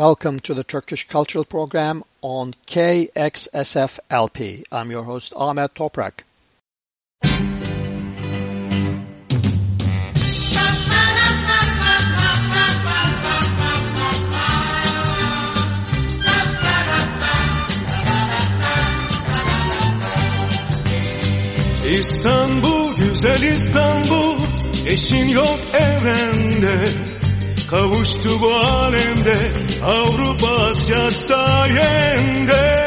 Welcome to the Turkish Cultural Program on KXSFLP. I'm your host Ahmet Toprak. İstanbul, güzel İstanbul, eşin yok evrende. Kavuştu bu alemde, Avrupa Asya sayende.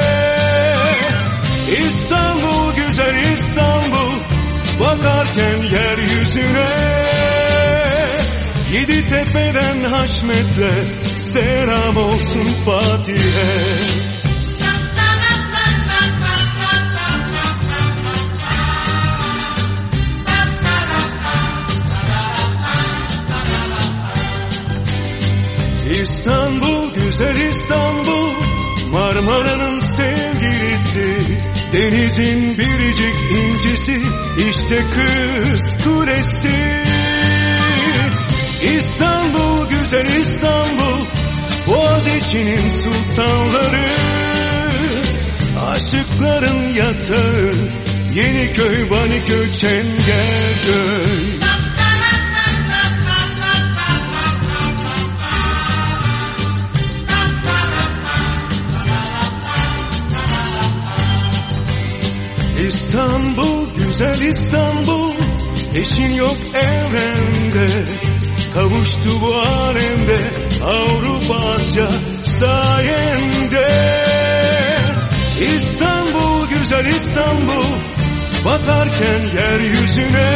İstanbul, güzel İstanbul, bakarken yeryüzüne. Yedi tepeden haşmetle, selam olsun Fatih'e. Denizin biricik incisi, işte kız kulesi. İstanbul, güzel İstanbul, Boğaziçi'nin sultanları, aşıkların yatağı, Yeniköy, Baniköy, Çengelköy. Güzel İstanbul, eşin yok evrende. Kavuştu bu alemde, Avrupa Asya sayende. İstanbul, güzel İstanbul, batarken yeryüzüne.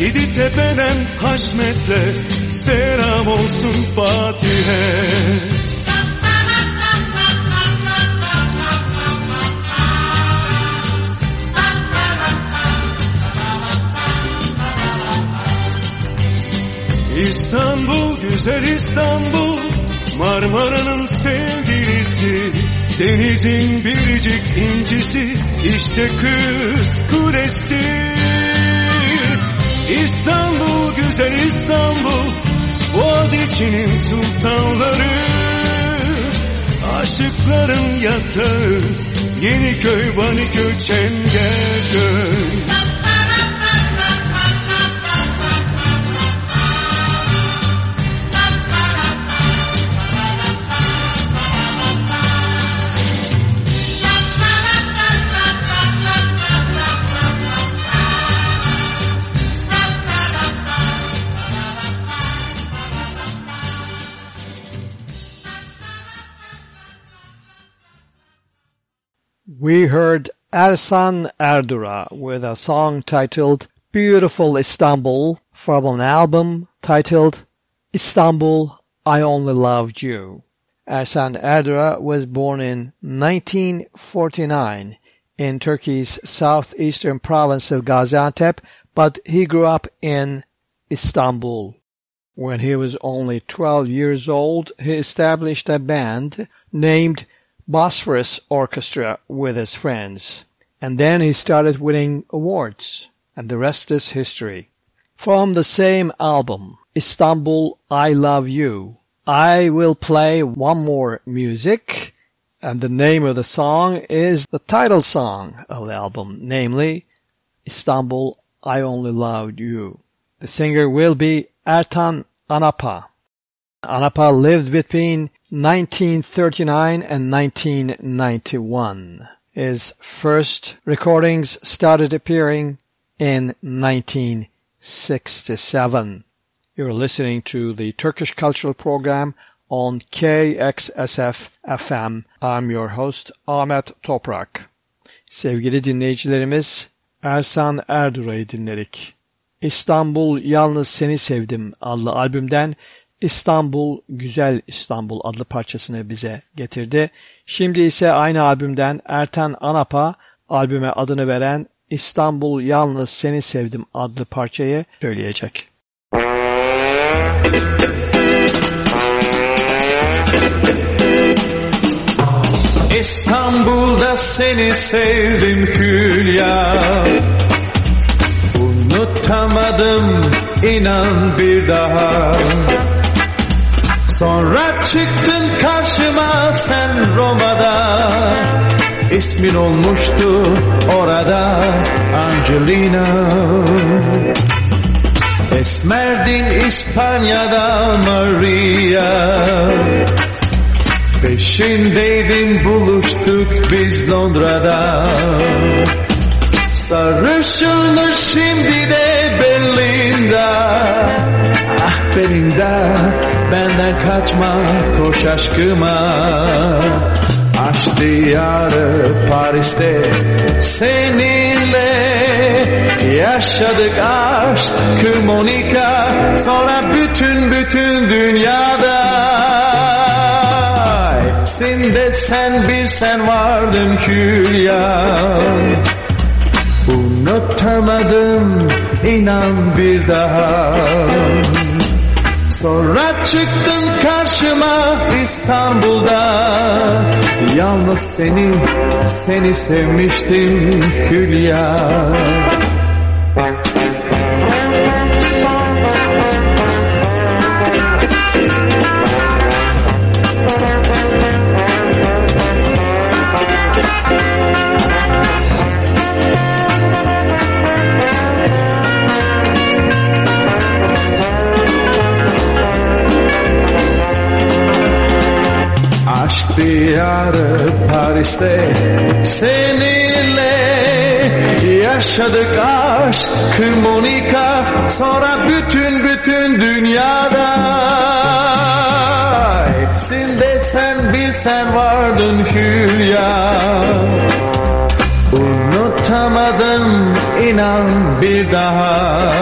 Yedi tepeden haşmetle, selam olsun Fatih'e. İstanbul, güzel İstanbul, Marmara'nın sevgilisi, denizin biricik incisi, işte kız kulesi. İstanbul, güzel İstanbul, Boğaziçi'nin sultanları, aşıkların yatağı, Yeniköy, Baniköy, Çengelköy. We heard Ersan Erdura with a song titled Beautiful Istanbul from an album titled Istanbul I Only Loved You. Ersan Erdura was born in 1949 in Turkey's southeastern province of Gaziantep, but he grew up in Istanbul. When he was only 12 years old, he established a band named Bosphorus Orchestra with his friends, and then he started winning awards, and the rest is history. From the same album, Istanbul I Love You, I will play one more music, and the name of the song is the title song of the album, namely Istanbul I Only Loved You. The singer will be Ertan Anapa. Anapa lived between 1939 and 1991. His first recordings started appearing in 1967. You're listening to the Turkish Cultural Program on KXSF FM. I'm your host Ahmet Toprak. Sevgili dinleyicilerimiz Ersan Erdura'yı dinledik. İstanbul Yalnız Seni Sevdim adlı albümden İstanbul Güzel İstanbul adlı parçasını bize getirdi. Şimdi ise aynı albümden Erten Anapa albüme adını veren İstanbul Yalnız Seni Sevdim adlı parçayı söyleyecek. İstanbul'da seni sevdim Hülya Unutamadım inan bir daha Sonra çıktın karşıma sen Roma'da. İsmin olmuştu orada Angelina. Esmerdin İspanya'da Maria. Peşindeydin buluştuk biz Londra'da. Sarışınmış şimdi de Belinda kaçma koş aşkıma. Aşk diyarı Paris'te seninle Yaşadık aşkı Monika Sonra bütün bütün dünyada. Sinde sen bir sen vardın Hülya. Unutamadım inan bir daha. Sonra çıktın karşıma İstanbul'da. Yalnız seni, seni sevmiştim Hülya Aşk diyarı Paris'te seninle yaşadık aşkı Monika sonra bütün bütün dünyada. Hepsinde sen bir sen vardın Hülya. Unutamadım inan bir daha.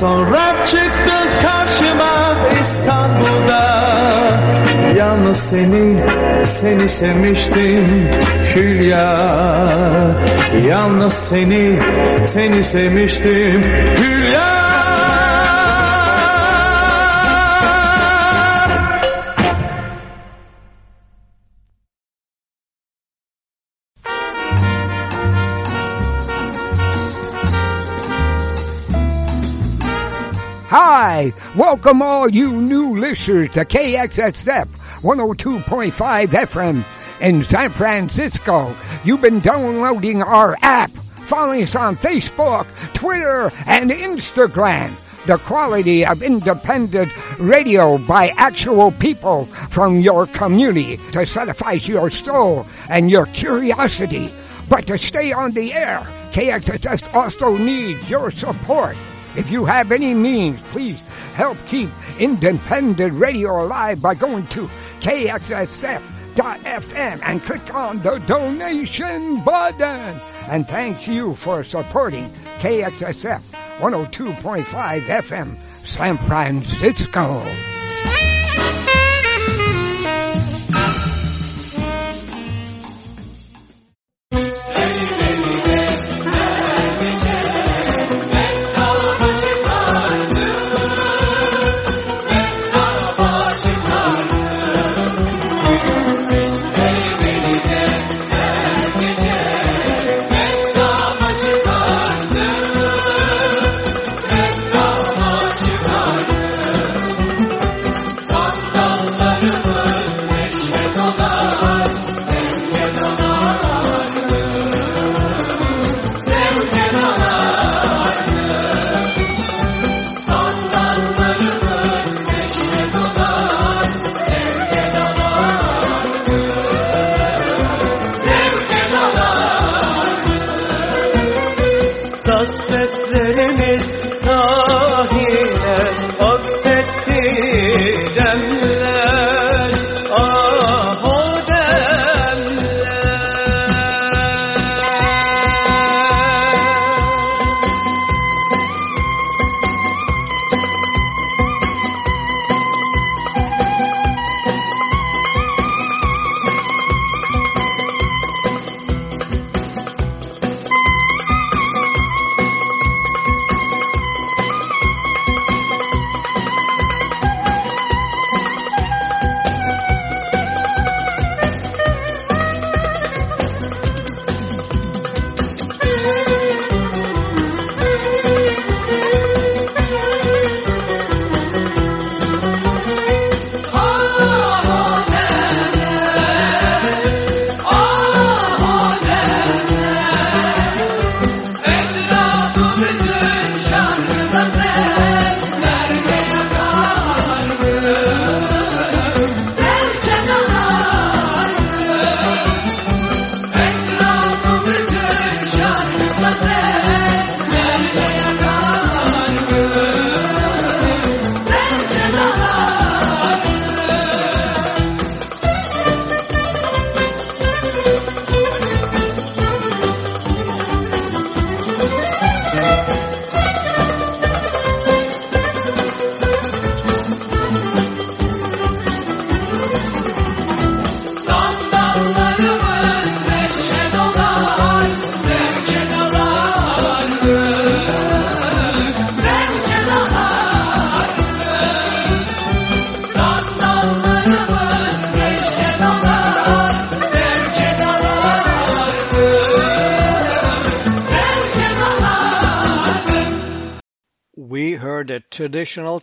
Sonra çıktın Yalnız seni, seni sevmiştim Hülya. Yalnız seni, seni sevmiştim Hülya Welcome all you new listeners to KXSF 102.5 FM in San Francisco. You've been downloading our app, following us on Facebook, Twitter, and Instagram. The quality of independent radio by actual people from your community to satisfy your soul and your curiosity. But to stay on the air, KXSF also needs your support. If you have any means, please help keep independent radio alive by going to KXSF.FM and click on the donation button. And thank you for supporting KXSF 102.5 FM, San Francisco.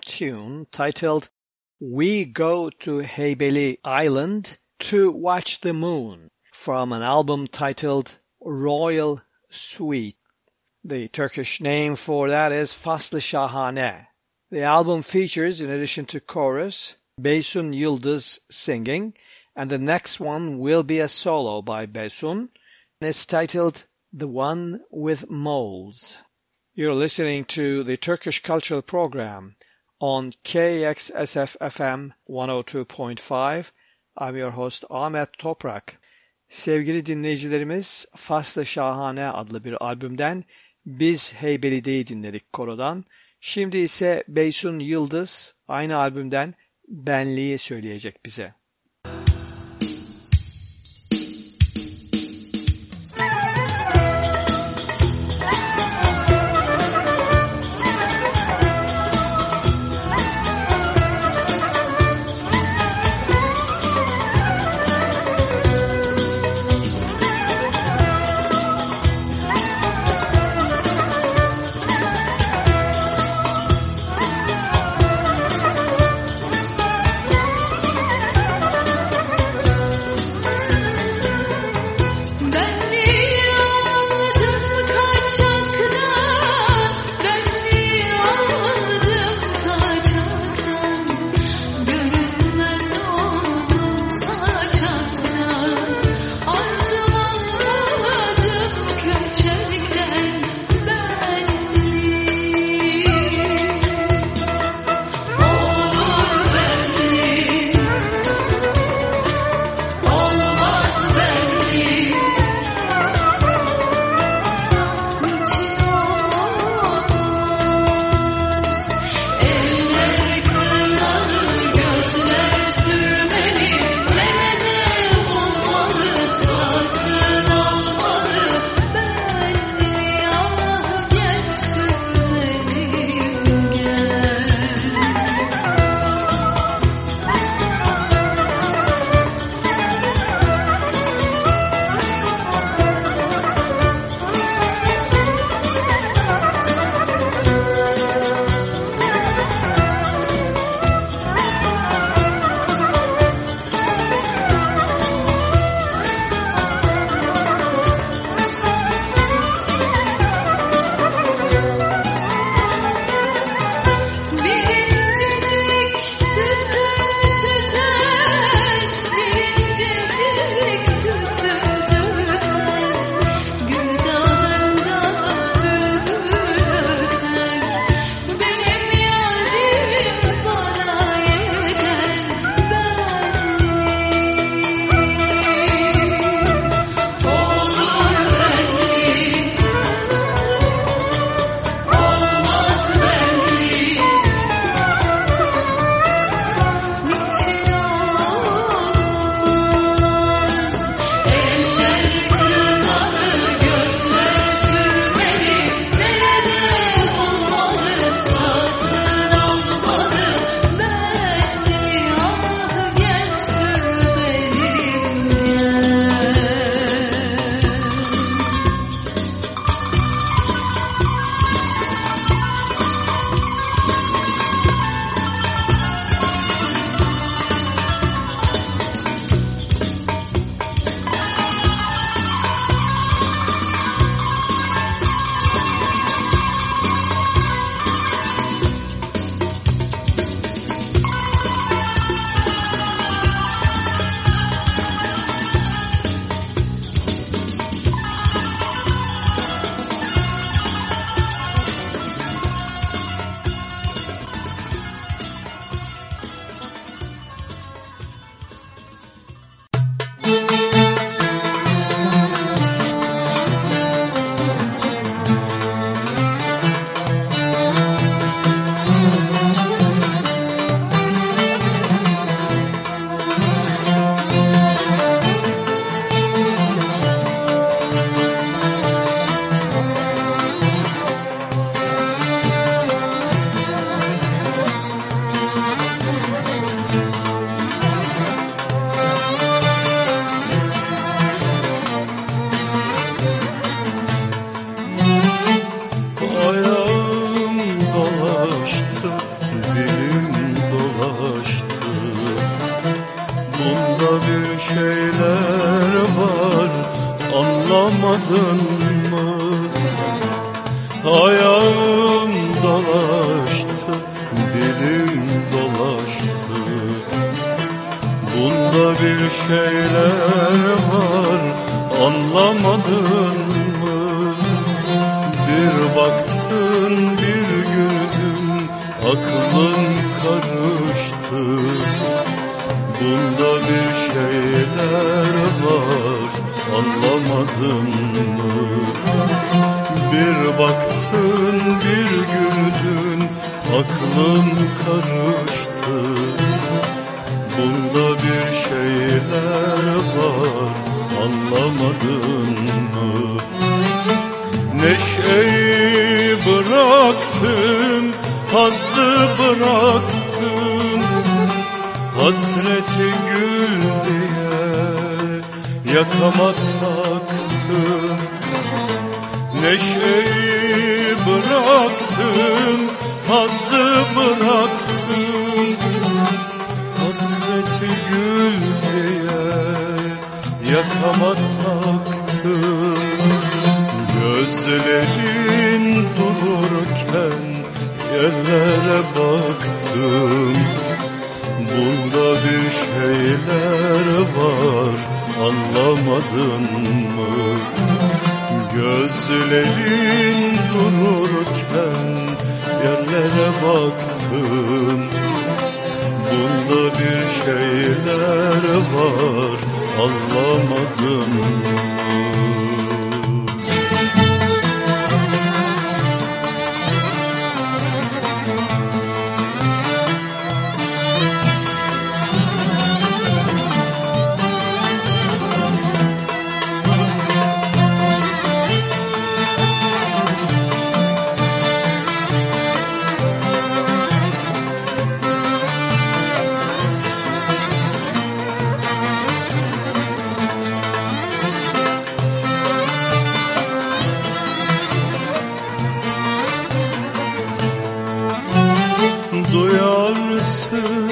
Tune titled We Go to Heybeli Island to Watch the Moon from an album titled Royal Suite. The Turkish name for that is Faslı Şahane. The album features, in addition to chorus, Beysun Yıldız singing, and the next one will be a solo by Beysun. It's titled The One with Moles. You're listening to the Turkish Cultural Program on KXSF-FM 102.5. I'm your host Ahmet Toprak. Sevgili dinleyicilerimiz Faslı Şahane adlı bir albümden Biz Heybeli'deyi dinledik korodan. Şimdi ise Beysun Yıldız aynı albümden Benliği söyleyecek bize.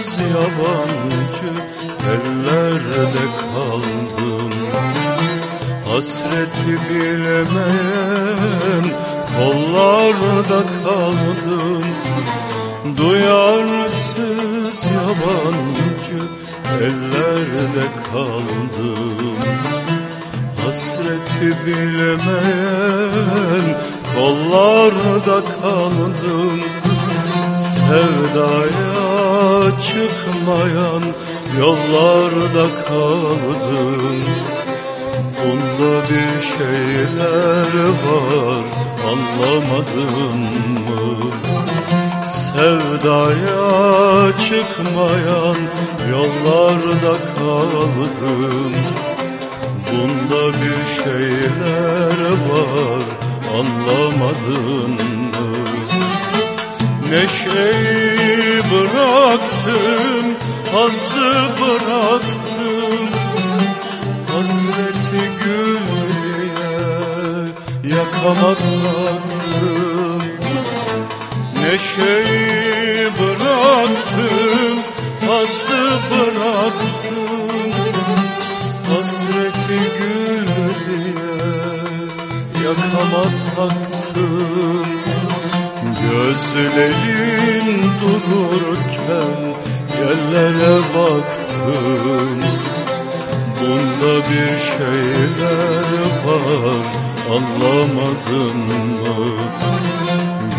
Duyarsız yabancı ellerde kaldım. Hasreti bilmeyen kollarda kaldım. Duyarsız yabancı ellerde kaldım. Hasreti bilmeyen kollarda kaldım. Sevdaya çıkmayan yollarda kaldım Bunda bir şeyler var anlamadın mı? Sevdaya çıkmayan yollarda kaldım Bunda bir şeyler var anlamadın mı? Neşeyi bıraktım, hazzı bıraktım. Hasreti gül diye yakama taktım Neşeyi bıraktım, hazzı bıraktım. Hasreti gül diye yakama taktım Gözlerin dururken yerlere baktım Bunda bir şeyler var anlamadın mı?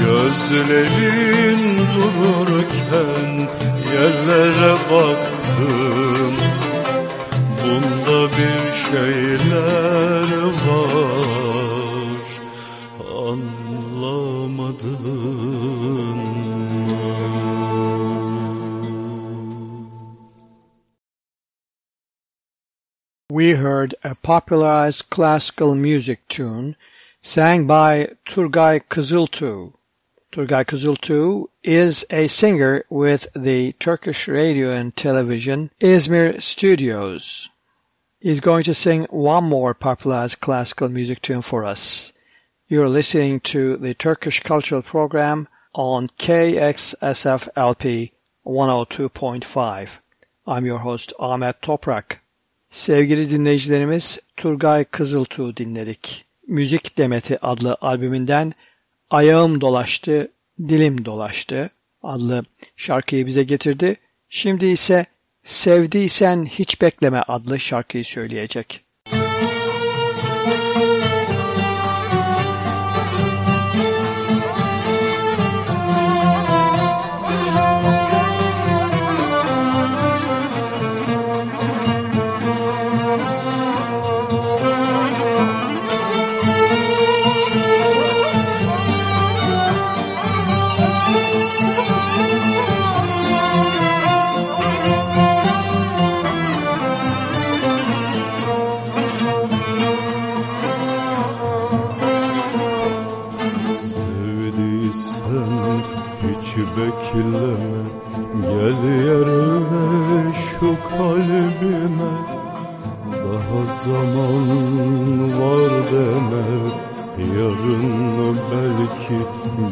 Gözlerin dururken yerlere baktım Bunda bir şeyler var heard a popularized classical music tune sang by Turgay Kızıltuğ. Turgay Kızıltuğ is a singer with the Turkish radio and television Izmir studios. He's going to sing one more popularized classical music tune for us. You're listening to the Turkish Cultural Program on KXSFLP 102.5. I'm your host Ahmet Toprak. Sevgili dinleyicilerimiz Turgay Kızıltuğ dinledik. Müzik Demeti adlı albümünden Ayağım Dolaştı, Dilim Dolaştı adlı şarkıyı bize getirdi. Şimdi ise Sevdiysen Hiç Bekleme adlı şarkıyı söyleyecek. bekleme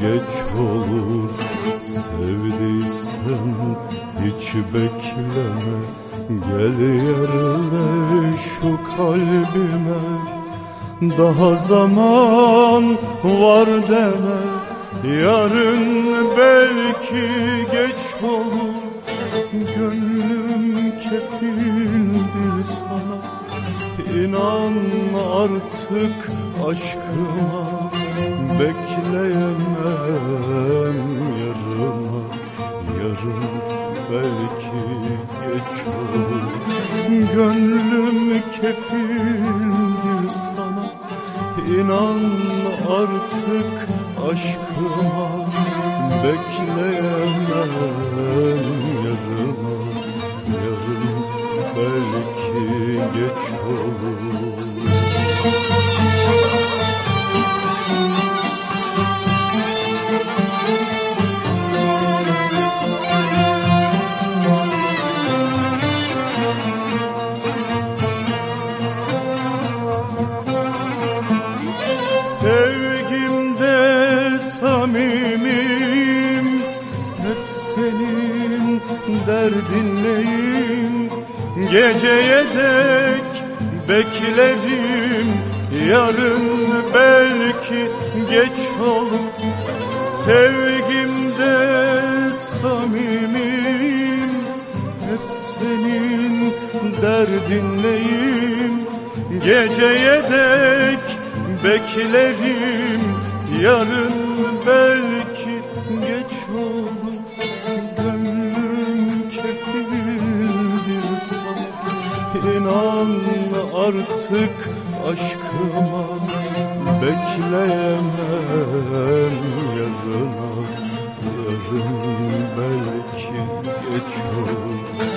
geç olur Sevdiysen hiç bekleme. Gel yerine şu kalbime. Daha zaman var deme. Yarın belki geç olur. Gönlüm kefildir sana. İnan artık aşkıma Bekleyemem yarına Yarın belki geç olur Gönlüm kefildir sana İnan artık aşkıma. Bekleyemem yarına Yarın belki geç olur Geceye dek beklerim Yarın belki geç olur. Sevgimde samimiyim Hep senin derdinleyim Geceye dek beklerim Yarın artık aşkıma Bekleyemem yarına Yarın belki geç olur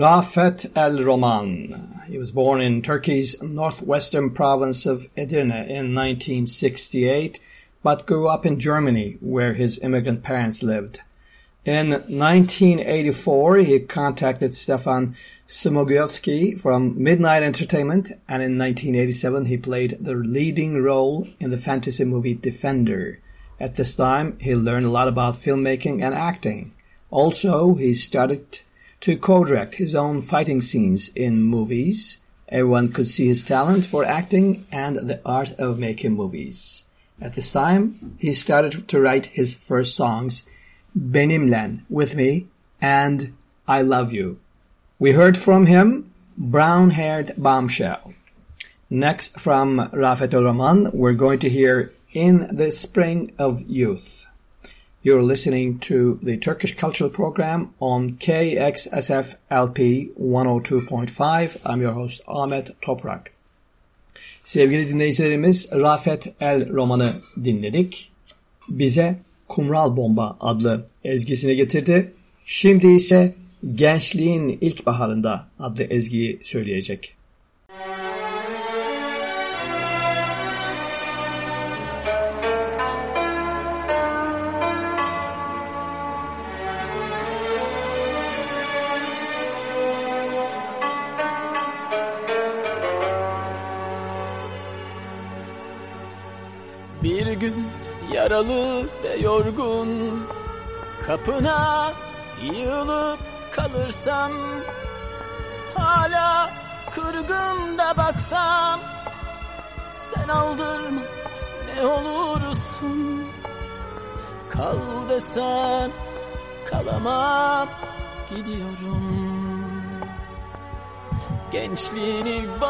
Rafet El Roman. He was born in Turkey's northwestern province of Edirne in 1968, but grew up in Germany, where his immigrant parents lived. In 1984, he contacted Stefan Smogievsky from Midnight Entertainment, and in 1987 he played the leading role in the fantasy movie Defender. At this time, he learned a lot about filmmaking and acting. Also, he started to co-direct his own fighting scenes in movies. Everyone could see his talent for acting and the art of making movies. At this time, he started to write his first songs, Benimlen, With Me, and I Love You. We heard from him, Brown Haired Bombshell. Next from Rafet Roman, we're going to hear In the Spring of Youth. You're listening to the Turkish Cultural Program on KXSF LP 102.5. I'm your host Ahmet Toprak. Sevgili dinleyicilerimiz Rafet El romanı dinledik. Bize Kumral Bomba adlı ezgisini getirdi. Şimdi ise Gençliğin İlkbaharında adlı ezgiyi söyleyecek. Ve yorgun. Kapına yığılıp kalırsam Hala kırgın da baksam Sen aldırma ne olursun. Kal desen kalamam gidiyorum. Gençliğin ilk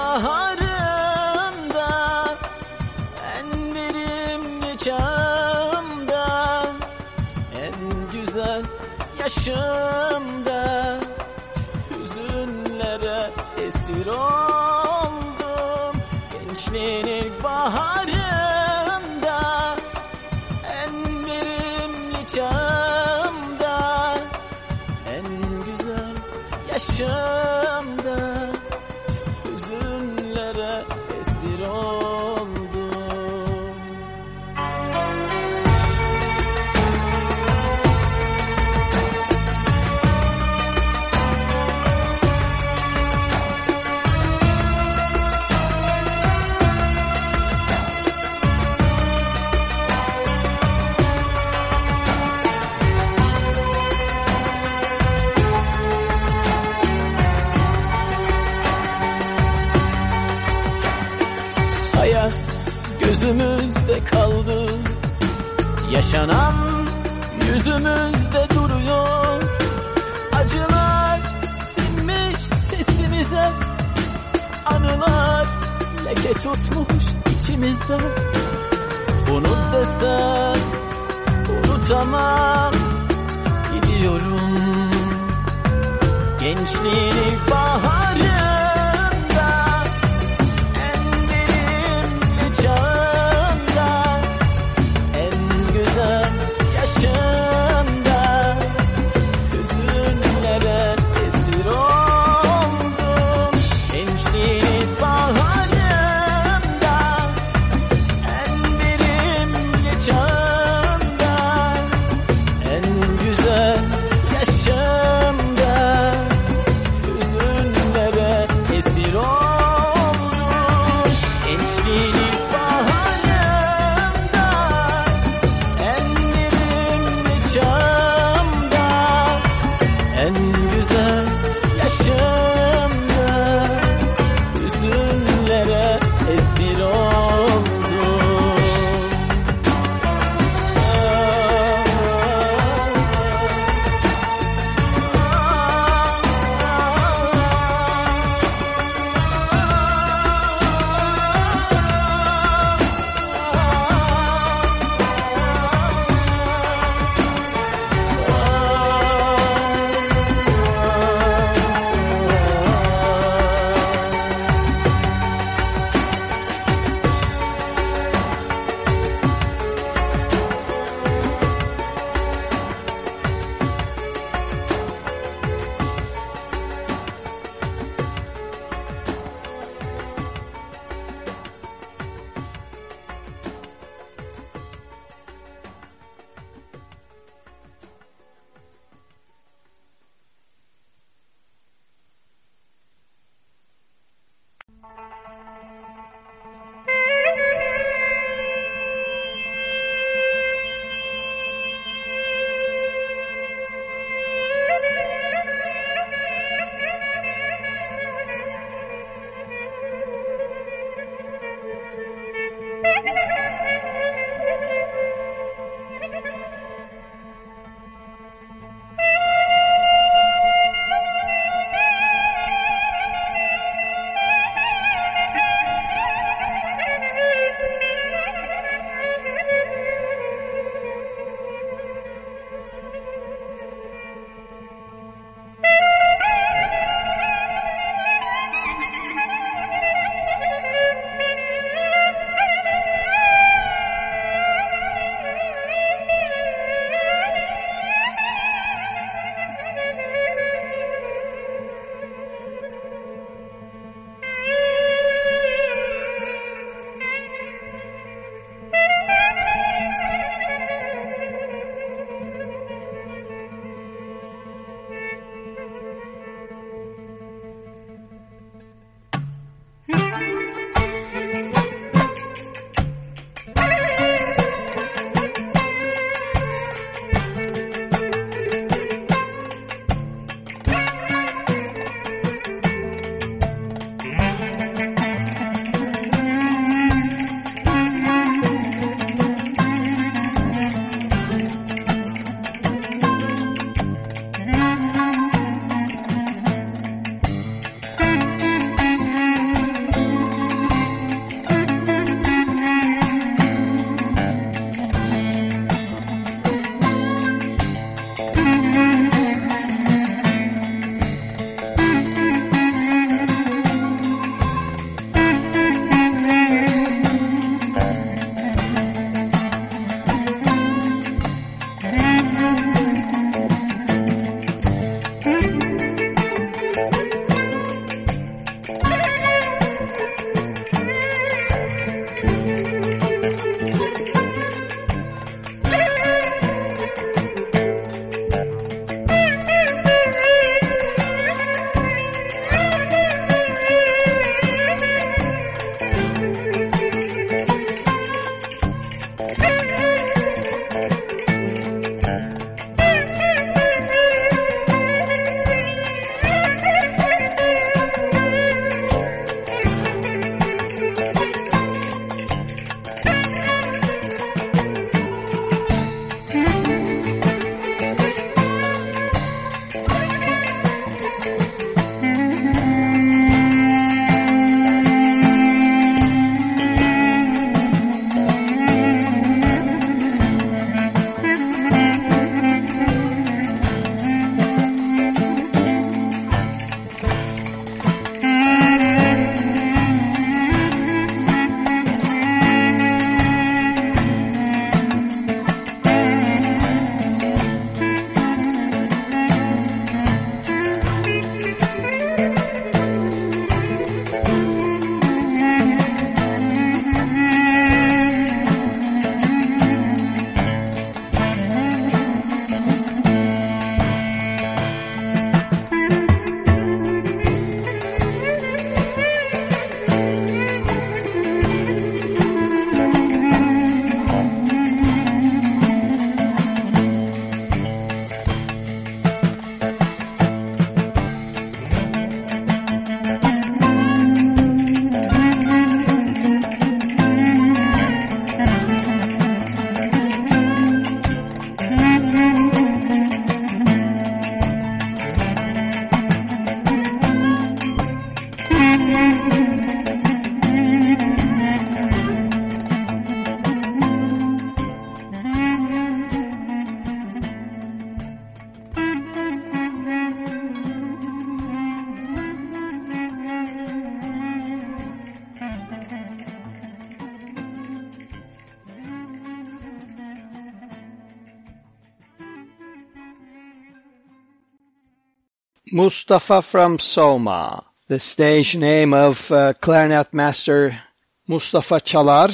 Mustafa from Soma, the stage name of uh, clarinet master Mustafa Çalar,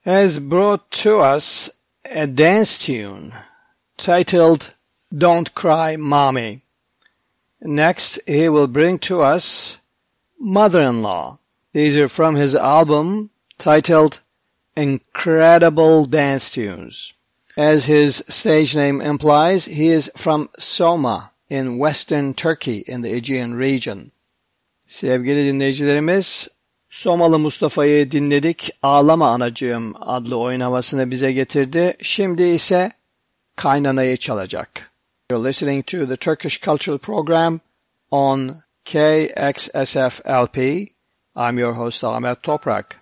has brought to us a dance tune titled Don't Cry Mommy. Next, he will bring to us Mother-in-Law. These are from his album titled Incredible Dance Tunes. As his stage name implies, he is from Soma in western Turkey in the Aegean region. Sevgili dinleyicilerimiz, Somalı Mustafa'yı dinledik. Ağlama Anacığım adlı oyun havasını bize getirdi. Şimdi ise Kaynana'yı çalacak. You're listening to the Turkish Cultural Program on KXSF-LP. I'm your host Ahmet Toprak.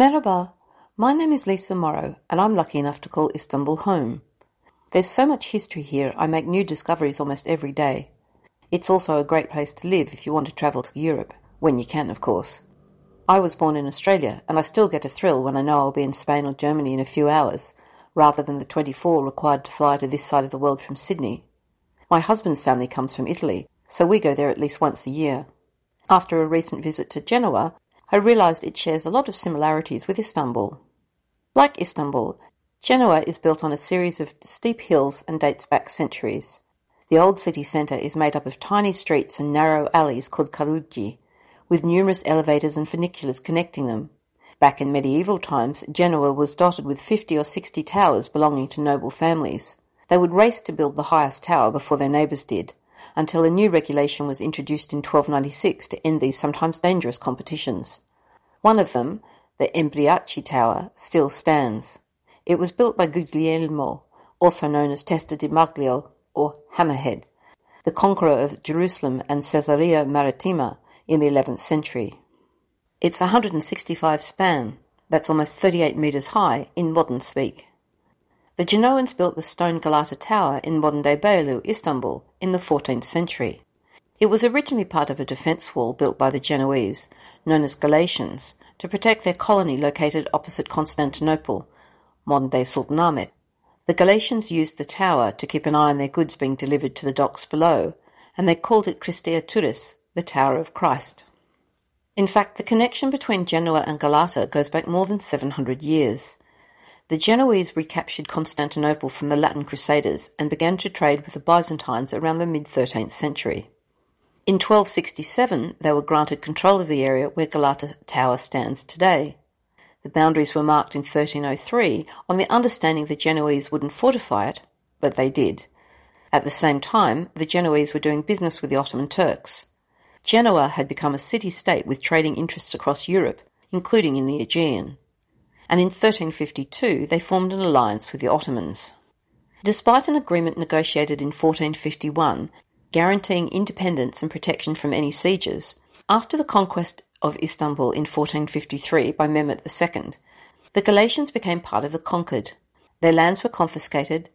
Merhaba, my name is Lisa Morrow and I'm lucky enough to call Istanbul home. There's so much history here I make new discoveries almost every day. It's also a great place to live if you want to travel to Europe, when you can of course. I was born in Australia and I still get a thrill when I know I'll be in Spain or Germany in a few hours, rather than the 24 required to fly to this side of the world from Sydney. My husband's family comes from Italy, so we go there at least once a year. After a recent visit to Genoa, I realized it shares a lot of similarities with Istanbul. Like Istanbul, Genoa is built on a series of steep hills and dates back centuries. The old city centre is made up of tiny streets and narrow alleys called caruggi, with numerous elevators and funiculars connecting them. Back in medieval times, Genoa was dotted with 50 or 60 towers belonging to noble families. They would race to build the highest tower before their neighbours did, until a new regulation was introduced in 1296 to end these sometimes dangerous competitions. One of them, the Embriachi Tower, still stands. It was built by Guglielmo, also known as Testa di Maglio or Hammerhead, the conqueror of Jerusalem and Caesarea Maritima in the 11th century. It's 165 span, that's almost 38 metres high in modern speak. The Genoans built the stone Galata Tower in modern-day Beyoğlu, Istanbul, in the 14th century. It was originally part of a defence wall built by the Genoese, known as Galatians, to protect their colony located opposite Constantinople, modern-day Sultanahmet. The Galatians used the tower to keep an eye on their goods being delivered to the docks below, and they called it Christia Turris, the Tower of Christ. In fact, the connection between Genoa and Galata goes back more than 700 years. The Genoese recaptured Constantinople from the Latin Crusaders and began to trade with the Byzantines around the mid-13th century. In 1267 they were granted control of the area where Galata Tower stands today. The boundaries were marked in 1303 on the understanding the Genoese wouldn't fortify it, but they did. At the same time, the Genoese were doing business with the Ottoman Turks. Genoa had become a city-state with trading interests across Europe, including in the Aegean and in 1352 they formed an alliance with the Ottomans. Despite an agreement negotiated in 1451 guaranteeing independence and protection from any sieges, after the conquest of Istanbul in 1453 by Mehmet II, the Galatians became part of the conquered. Their lands were confiscated,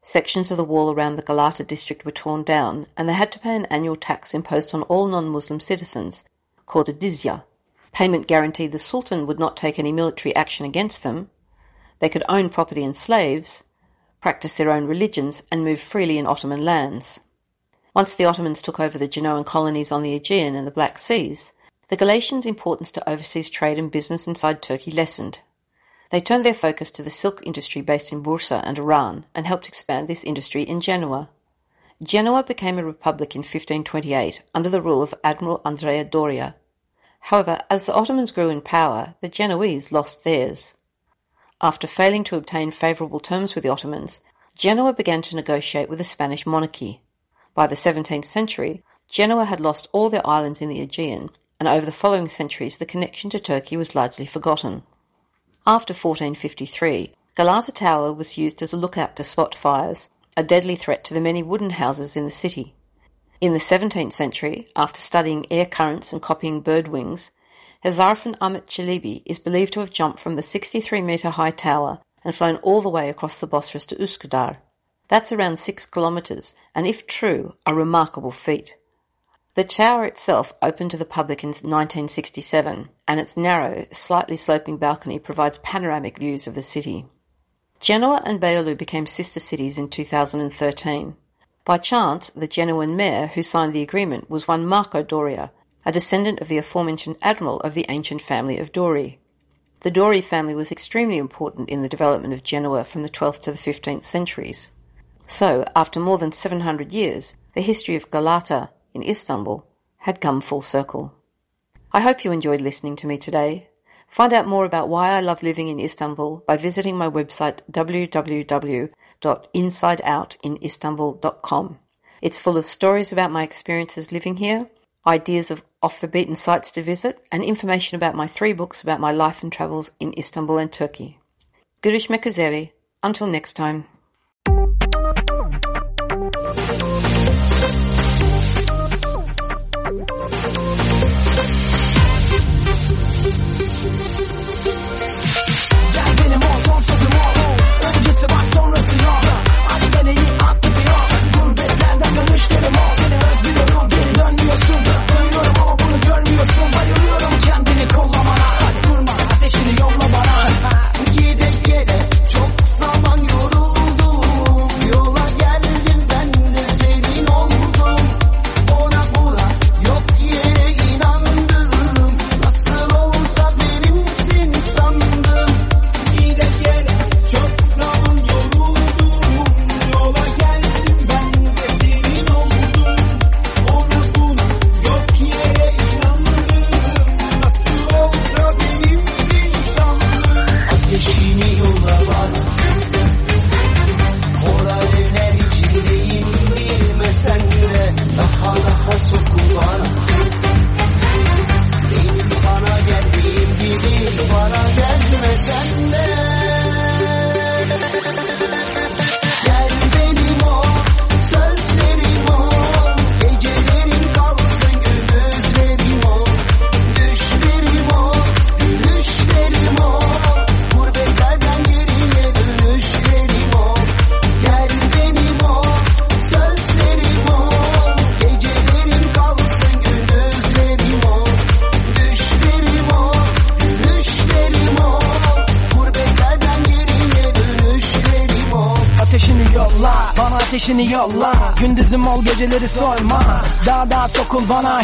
sections of the wall around the Galata district were torn down, and they had to pay an annual tax imposed on all non-Muslim citizens, called a jizya, Payment guaranteed the Sultan would not take any military action against them. They could own property and slaves, practice their own religions, and move freely in Ottoman lands. Once the Ottomans took over the Genoan colonies on the Aegean and the Black Seas, the Galatians' importance to overseas trade and business inside Turkey lessened. They turned their focus to the silk industry based in Bursa and Iran and helped expand this industry in Genoa. Genoa became a republic in 1528 under the rule of Admiral Andrea Doria, However, as the Ottomans grew in power, the Genoese lost theirs. After failing to obtain favourable terms with the Ottomans, Genoa began to negotiate with the Spanish monarchy. By the 17th century, Genoa had lost all their islands in the Aegean, and over the following centuries the connection to Turkey was largely forgotten. After 1453, Galata Tower was used as a lookout to spot fires, a deadly threat to the many wooden houses in the city. In the 17th century, after studying air currents and copying bird wings, Hezarfen Ahmet Çelebi is believed to have jumped from the 63 metre high tower and flown all the way across the Bosphorus to Üsküdar. That's around six kilometres, and if true, a remarkable feat. The tower itself opened to the public in 1967, and its narrow, slightly sloping balcony provides panoramic views of the city. Genoa and Beyoğlu became sister cities in 2013. By chance, the Genoan mayor who signed the agreement was one Marco Doria, a descendant of the aforementioned admiral of the ancient family of Dori. The Dori family was extremely important in the development of Genoa from the 12th to the 15th centuries. So, after more than 700 years, the history of Galata in Istanbul had come full circle. I hope you enjoyed listening to me today. Find out more about why I love living in Istanbul by visiting my website www.insideoutinistanbul.com. It's full of stories about my experiences living here, ideas of off the beaten sites to visit, and information about my three books about my life and travels in Istanbul and Turkey. Görüşmek üzere. Until next time. Daha daha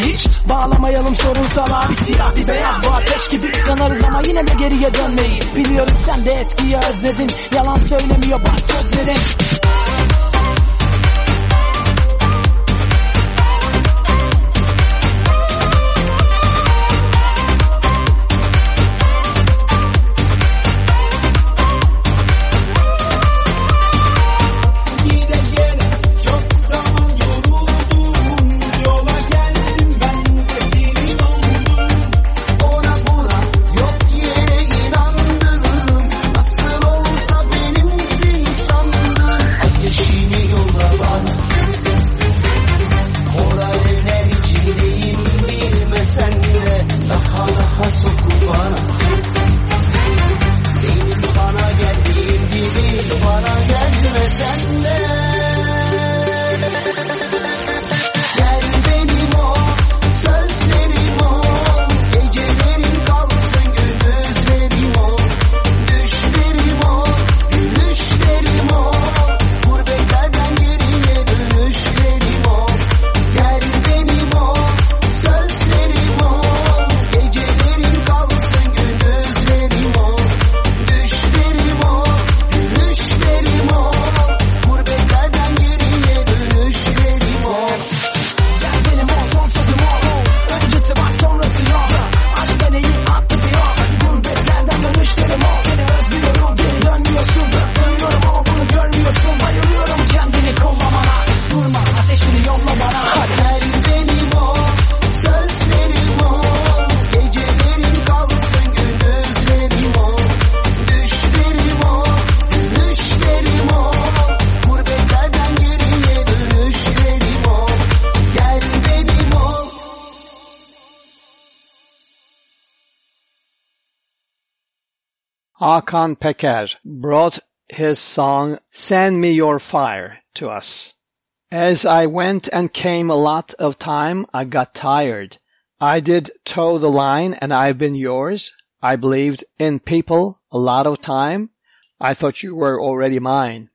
Hakan Peker brought his song Send Me Your Fire to us. As I went and came a lot of time, I got tired. I did toe the line and I've been yours. I believed in people a lot of time. I thought you were already mine.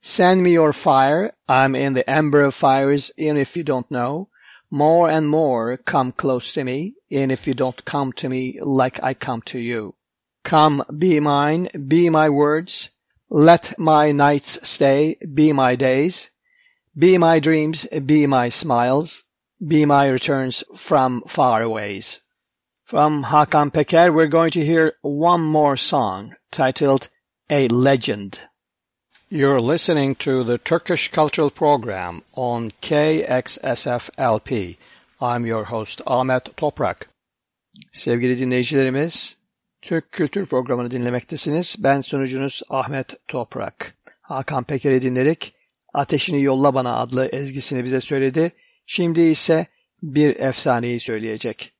Send me your fire. I'm in the ember of fires, even if you don't know. More and more come close to me, even if you don't come to me like I come to you. Come, be mine, be my words. Let my nights stay, be my days. Be my dreams, be my smiles. Be my returns from far aways. From Hakan Peker, we're going to hear one more song titled A Legend. You're listening to the Turkish Cultural Program on KXSFLP. I'm your host Ahmet Toprak. Sevgili dinleyicilerimiz, Türk Kültür Programı'nı dinlemektesiniz. Ben sunucunuz Ahmet Toprak. Hakan Peker'i dinledik. Ateşini Yolla Bana adlı ezgisini bize söyledi. Şimdi ise bir efsaneyi söyleyecek.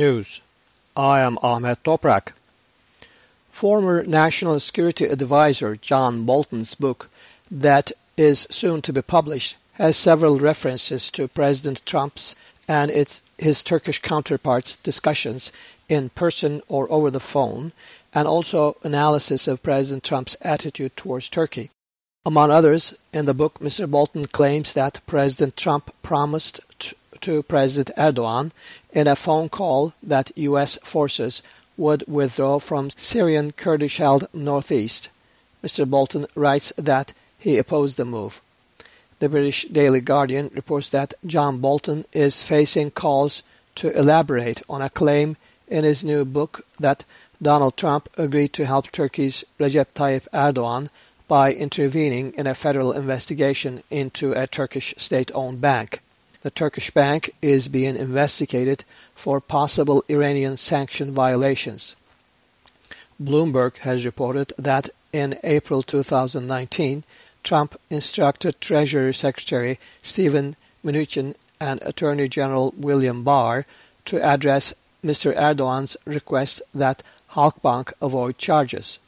News. I am Ahmet Toprak. Former National Security Advisor John Bolton's book that is soon to be published has several references to President Trump's and its, his Turkish counterparts' discussions in person or over the phone, and also analysis of President Trump's attitude towards Turkey. Among others, in the book, Mr. Bolton claims that President Trump promised to President Erdogan in a phone call that U.S. forces would withdraw from Syrian Kurdish-held northeast. Mr. Bolton writes that he opposed the move. The British Daily Guardian reports that John Bolton is facing calls to elaborate on a claim in his new book that Donald Trump agreed to help Turkey's Recep Tayyip Erdogan by intervening in a federal investigation into a Turkish state-owned bank. The Turkish bank is being investigated for possible Iranian sanction violations. Bloomberg has reported that in April 2019, Trump instructed Treasury Secretary Steven Mnuchin and Attorney General William Barr to address Mr. Erdogan's request that Halkbank avoid charges.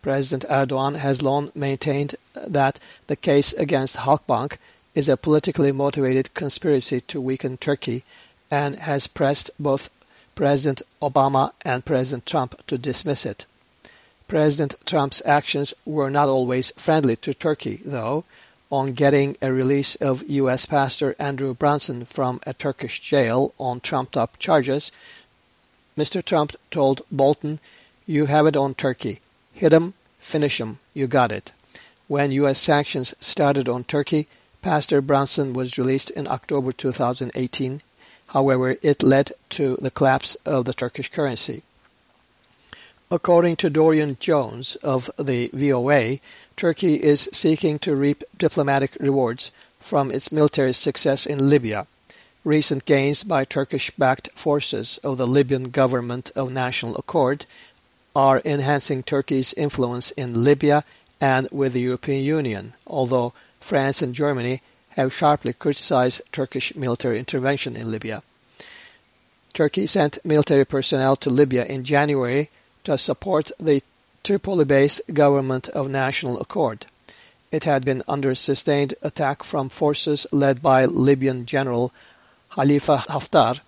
President Erdogan has long maintained that the case against Halkbank is a politically motivated conspiracy to weaken Turkey and has pressed both President Obama and President Trump to dismiss it. President Trump's actions were not always friendly to Turkey, though, on getting a release of U.S. pastor Andrew Brunson from a Turkish jail on trumped-up charges, Mr. Trump told Bolton, you have it on Turkey. Hit 'em, finish 'em, you got it. When U.S. sanctions started on Turkey, Pastor Brunson was released in October 2018. However, it led to the collapse of the Turkish currency. According to Dorian Jones of the VOA, Turkey is seeking to reap diplomatic rewards from its military success in Libya. Recent gains by Turkish-backed forces of the Libyan government of national accord are enhancing Turkey's influence in Libya and with the European Union, although France and Germany have sharply criticized Turkish military intervention in Libya. Turkey sent military personnel to Libya in January to support the Tripoli-based government of national accord. It had been under sustained attack from forces led by Libyan General Khalifa Haftar,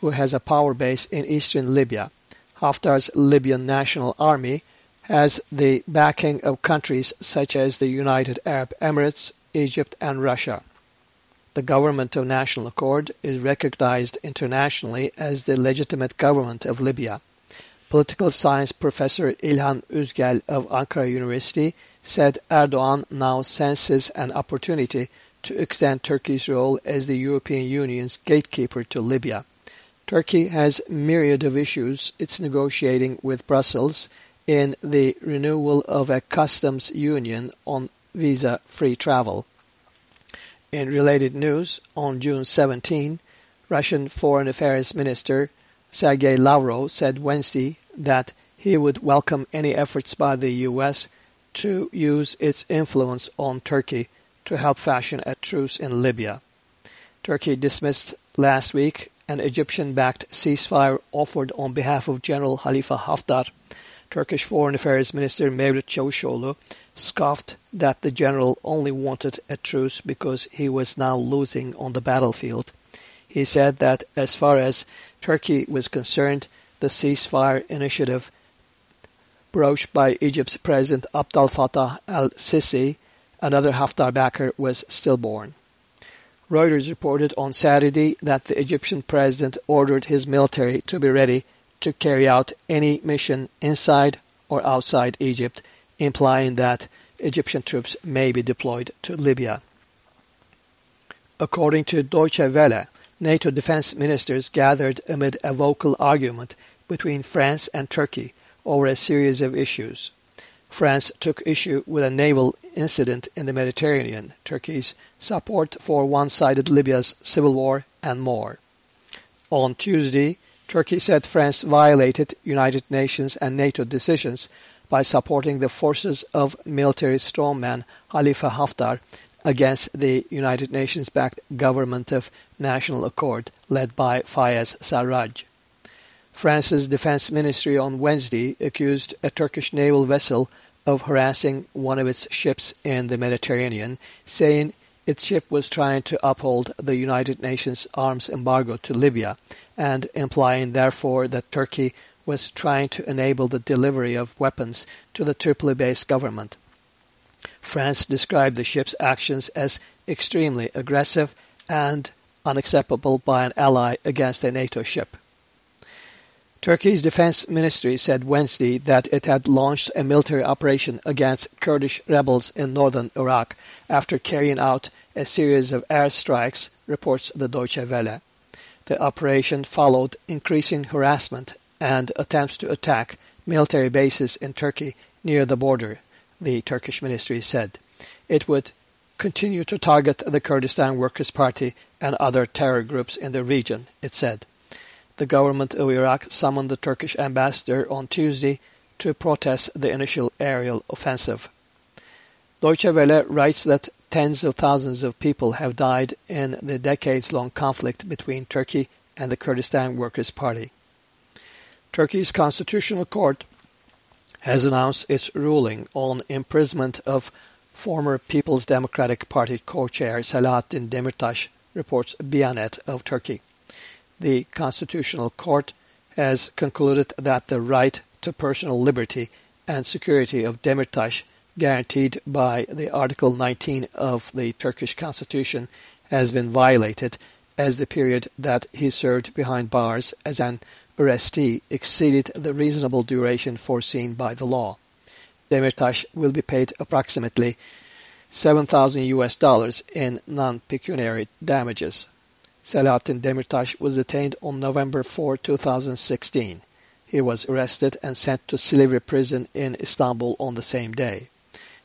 who has a power base in eastern Libya. Haftar's Libyan National Army has the backing of countries such as the United Arab Emirates, Egypt, and Russia. The government of national accord is recognized internationally as the legitimate government of Libya. Political science professor İlhan Üzgel of Ankara University said Erdogan now senses an opportunity to extend Turkey's role as the European Union's gatekeeper to Libya. Turkey has myriad of issues it's negotiating with Brussels in the renewal of a customs union on visa-free travel. In related news, on June 17, Russian Foreign Affairs Minister Sergei Lavrov said Wednesday that he would welcome any efforts by the U.S. to use its influence on Turkey to help fashion a truce in Libya. Turkey dismissed last week an Egyptian-backed ceasefire offered on behalf of General Khalifa Haftar. Turkish Foreign Affairs Minister Mevlut Çavuşoğlu scoffed that the general only wanted a truce because he was now losing on the battlefield. He said that as far as Turkey was concerned, the ceasefire initiative broached by Egypt's President Abdel Fattah al-Sisi Another Haftar backer was stillborn. Reuters reported on Saturday that the Egyptian president ordered his military to be ready to carry out any mission inside or outside Egypt, implying that Egyptian troops may be deployed to Libya. According to Deutsche Welle, NATO defense ministers gathered amid a vocal argument between France and Turkey over a series of issues. France took issue with a naval incident in the Mediterranean, Turkey's support for one-sided Libya's civil war, and more. On Tuesday, Turkey said France violated United Nations and NATO decisions by supporting the forces of military strongman Khalifa Haftar against the United Nations-backed Government of National Accord led by Fayez Sarraj. France's defense ministry on Wednesday accused a Turkish naval vessel of harassing one of its ships in the Mediterranean, saying its ship was trying to uphold the United Nations arms embargo to Libya, and implying therefore that Turkey was trying to enable the delivery of weapons to the Tripoli-based government. France described the ship's actions as extremely aggressive and unacceptable by an ally against a NATO ship. Turkey's defense ministry said Wednesday that it had launched a military operation against Kurdish rebels in northern Iraq after carrying out a series of airstrikes, reports the Deutsche Welle. The operation followed increasing harassment and attempts to attack military bases in Turkey near the border, the Turkish ministry said. It would continue to target the Kurdistan Workers' Party and other terror groups in the region, it said the government of Iraq summoned the Turkish ambassador on Tuesday to protest the initial aerial offensive. Deutsche Welle writes that tens of thousands of people have died in the decades-long conflict between Turkey and the Kurdistan Workers' Party. Turkey's constitutional court has announced its ruling on imprisonment of former People's Democratic Party co-chair Selahattin Demirtas, reports Bianet of Turkey the Constitutional Court has concluded that the right to personal liberty and security of Demirtas guaranteed by the Article 19 of the Turkish Constitution has been violated as the period that he served behind bars as an arrestee exceeded the reasonable duration foreseen by the law. Demirtas will be paid approximately 7,000 US dollars in non-pecuniary damages. Selahattin Demirtas was detained on November 4, 2016. He was arrested and sent to Silivri prison in Istanbul on the same day.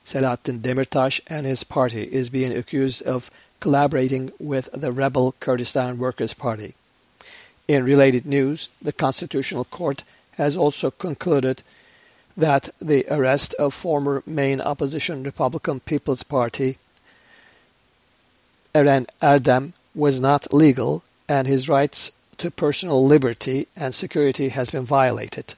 Selahattin Demirtas and his party is being accused of collaborating with the rebel Kurdistan Workers' Party. In related news, the Constitutional Court has also concluded that the arrest of former main opposition Republican People's Party Eren Erdem was not legal and his rights to personal liberty and security has been violated.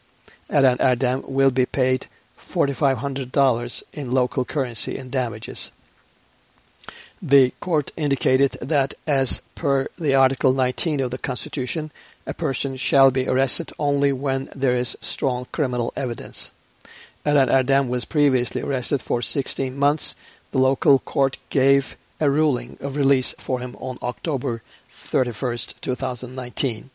Eren Erdem will be paid $4,500 in local currency in damages. The court indicated that as per the Article 19 of the Constitution, a person shall be arrested only when there is strong criminal evidence. Eren Erdem was previously arrested for 16 months. The local court gave a ruling of release for him on October 31, 2019.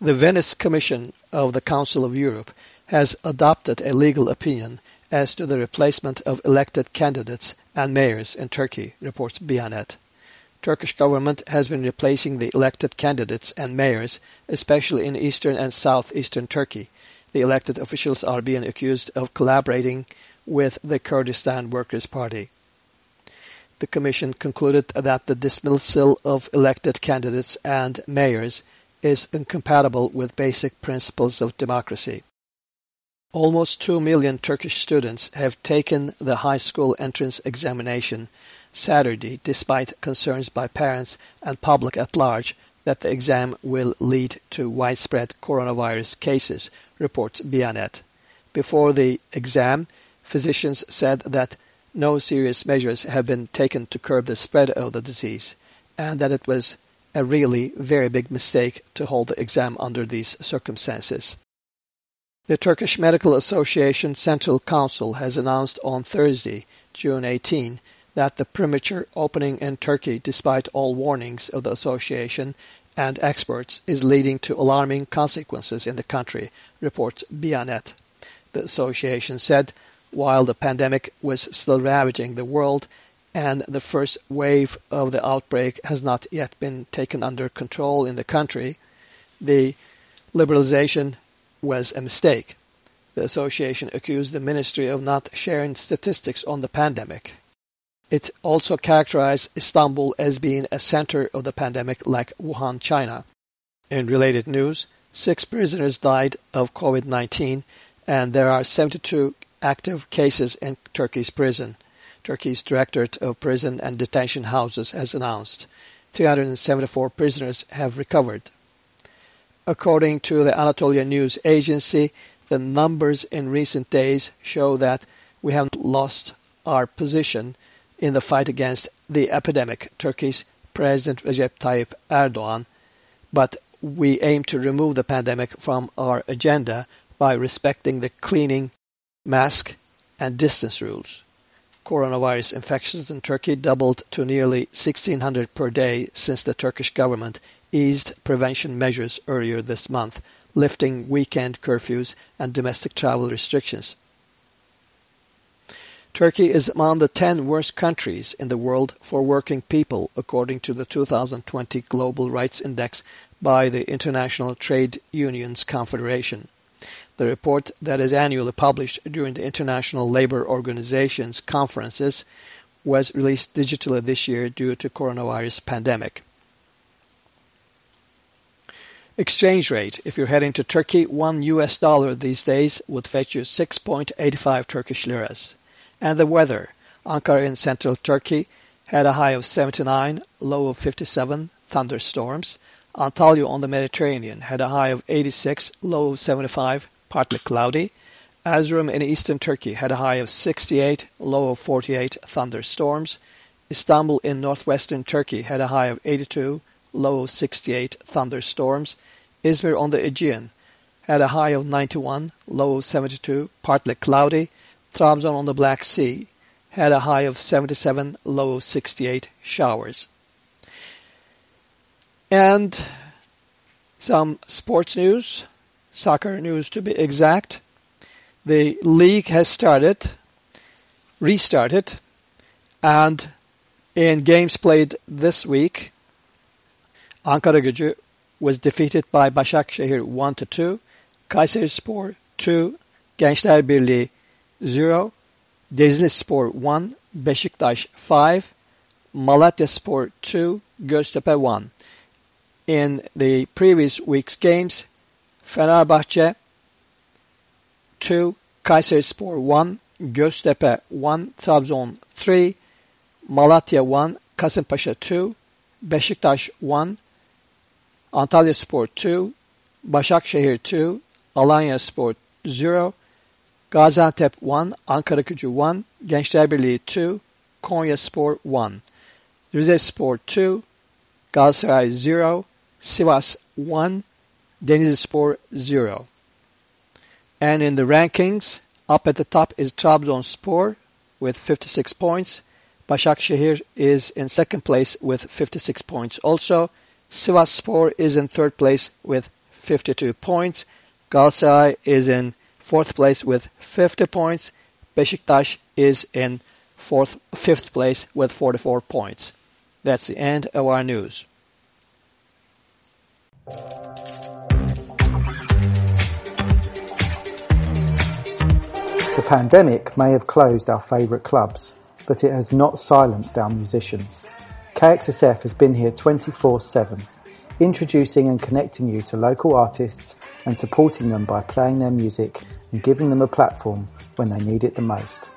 The Venice Commission of the Council of Europe has adopted a legal opinion as to the replacement of elected candidates and mayors in Turkey, reports Bianet. Turkish government has been replacing the elected candidates and mayors, especially in eastern and southeastern Turkey. The elected officials are being accused of collaborating with the Kurdistan Workers' Party the Commission concluded that the dismissal of elected candidates and mayors is incompatible with basic principles of democracy. Almost 2 million Turkish students have taken the high school entrance examination Saturday despite concerns by parents and public at large that the exam will lead to widespread coronavirus cases, reports Bianet. Before the exam, physicians said that no serious measures have been taken to curb the spread of the disease, and that it was a really very big mistake to hold the exam under these circumstances. The Turkish Medical Association Central Council has announced on Thursday, June 18, that the premature opening in Turkey, despite all warnings of the association and experts, is leading to alarming consequences in the country, reports Bianet. The association said while the pandemic was still ravaging the world and the first wave of the outbreak has not yet been taken under control in the country, the liberalization was a mistake. The association accused the ministry of not sharing statistics on the pandemic. It also characterized Istanbul as being a center of the pandemic like Wuhan, China. In related news, six prisoners died of COVID-19 and there are 72 active cases in Turkey's prison. Turkey's Directorate of Prison and Detention Houses has announced 374 prisoners have recovered. According to the Anatolia News Agency, the numbers in recent days show that we haven't lost our position in the fight against the epidemic, Turkey's President Recep Tayyip Erdogan, but we aim to remove the pandemic from our agenda by respecting the cleaning, mask, and distance rules. Coronavirus infections in Turkey doubled to nearly 1,600 per day since the Turkish government eased prevention measures earlier this month, lifting weekend curfews and domestic travel restrictions. Turkey is among the 10 worst countries in the world for working people, according to the 2020 Global Rights Index by the International Trade Unions Confederation. The report that is annually published during the International Labour Organization's conferences was released digitally this year due to coronavirus pandemic. Exchange rate. If you're heading to Turkey, one US dollar these days would fetch you 6.85 Turkish liras. And the weather. Ankara in central Turkey had a high of 79, low of 57, thunderstorms. Antalya on the Mediterranean had a high of 86, low of 75, partly cloudy. Erzurum in eastern Turkey had a high of 68, low of 48, thunderstorms. Istanbul in northwestern Turkey had a high of 82, low of 68, thunderstorms. Izmir on the Aegean had a high of 91, low of 72, partly cloudy. Trabzon on the Black Sea had a high of 77, low of 68, showers. And some sports news, soccer news to be exact. The league has started, restarted, and in games played this week, Ankara Gücü was defeated by Başakşehir 1-2, Kayserispor 2, Gençler Birliği 0, Denizlispor 1, Beşiktaş 5, Malatyaspor 2, Göztepe 1. In the previous week's games, Fenerbahçe 2, Kayserispor 1, Göztepe 1, Trabzon 3, Malatya 1, Kasımpaşa 2, Beşiktaş 1, Antalya Spor 2, Başakşehir 2, Alanya Spor 0, Gaziantep 1, Ankara Gücü 1, Gençlerbirliği 2, Konya Spor 1, Rize Spor 2, Galatasaray 0, Sivas 1, Denizli Spor 0. And in the rankings, up at the top is Trabzonspor with 56 points. Başakşehir is in second place with 56 points also. Sivasspor is in third place with 52 points. Galatasaray is in fourth place with 50 points. Beşiktaş is in fourth, fifth place with 44 points. That's the end of our news. The pandemic may have closed our favourite clubs, but it has not silenced our musicians. KXSF has been here 24-7, introducing and connecting you to local artists and supporting them by playing their music and giving them a platform when they need it the most.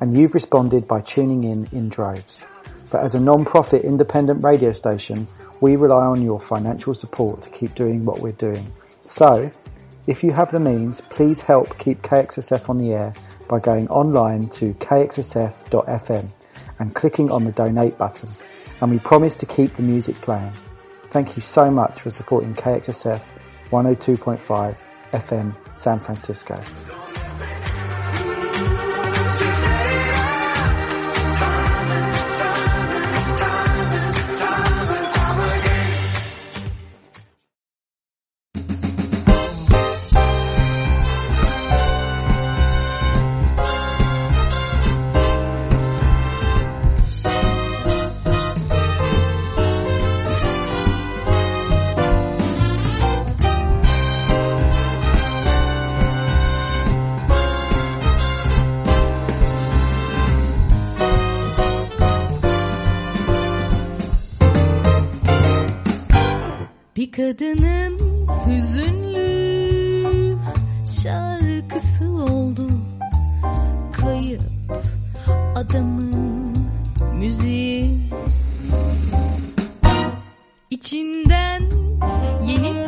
And you've responded by tuning in in droves. But as a non-profit independent radio station, we rely on your financial support to keep doing what we're doing. So, if you have the means, please help keep KXSF on the air by going online to kxsf.fm and clicking on the donate button. And we promise to keep the music playing. Thank you so much for supporting KXSF 102.5 FM San Francisco. Kadının hüzünlü şarkısı oldu. Kayıp adamın müziği. İçinden yeni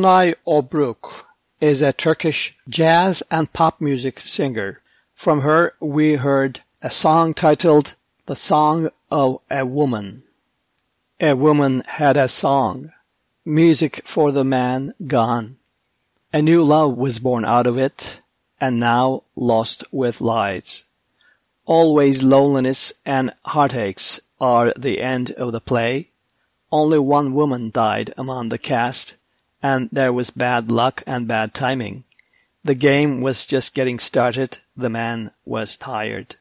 Dolunay Obruk is a Turkish jazz and pop music singer. From her we heard a song titled The Song of a Woman. A woman had a song, music for the man gone. A new love was born out of it, and now lost with lies. Always loneliness and heartaches are the end of the play. Only one woman died among the cast, and there was bad luck and bad timing. The game was just getting started, the man was tired.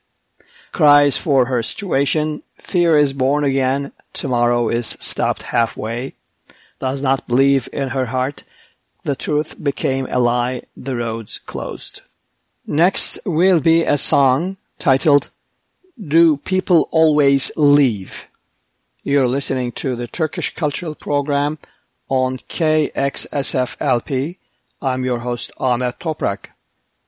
Cries for her situation, fear is born again, tomorrow is stopped halfway, does not believe in her heart, the truth became a lie, the roads closed. Next will be a song titled Do People Always Leave? You're listening to the Turkish Cultural Program on KXSFLP. I'm your host Ahmet Toprak.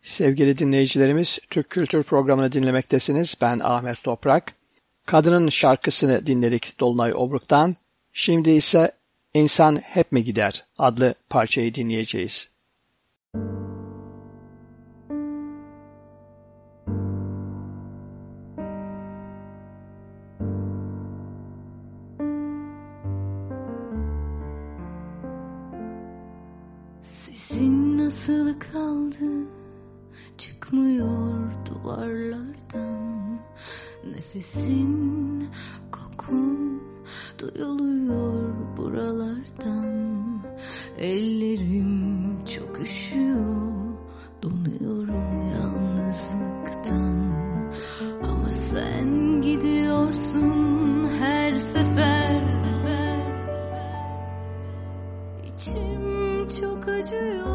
Sevgili dinleyicilerimiz, Türk Kültür Programı'nı dinlemektesiniz. Ben Ahmet Toprak. Kadının şarkısını dinledik Dolunay Obruk'tan. Şimdi ise İnsan Hep Mi Gider adlı parçayı dinleyeceğiz. Sesin nasıl kaldı? Çıkmıyor duvarlardan. Nefesin kokun duyuluyor buralardan. Ellerim çok üşüyor Donuyorum yalnızlıktan. Ama sen gidiyorsun her sefer 안 녕.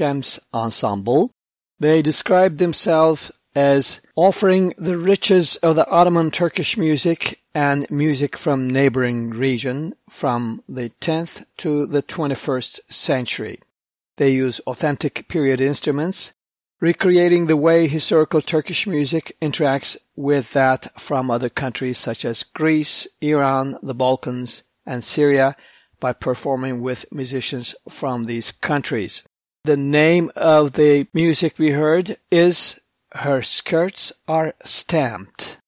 Ensemble. They describe themselves as offering the riches of the Ottoman Turkish music and music from neighboring region from the 10th to the 21st century. They use authentic period instruments, recreating the way historical Turkish music interacts with that from other countries such as Greece, Iran, the Balkans, and Syria by performing with musicians from these countries. The name of the music we heard is Her Skirts Are Stamped.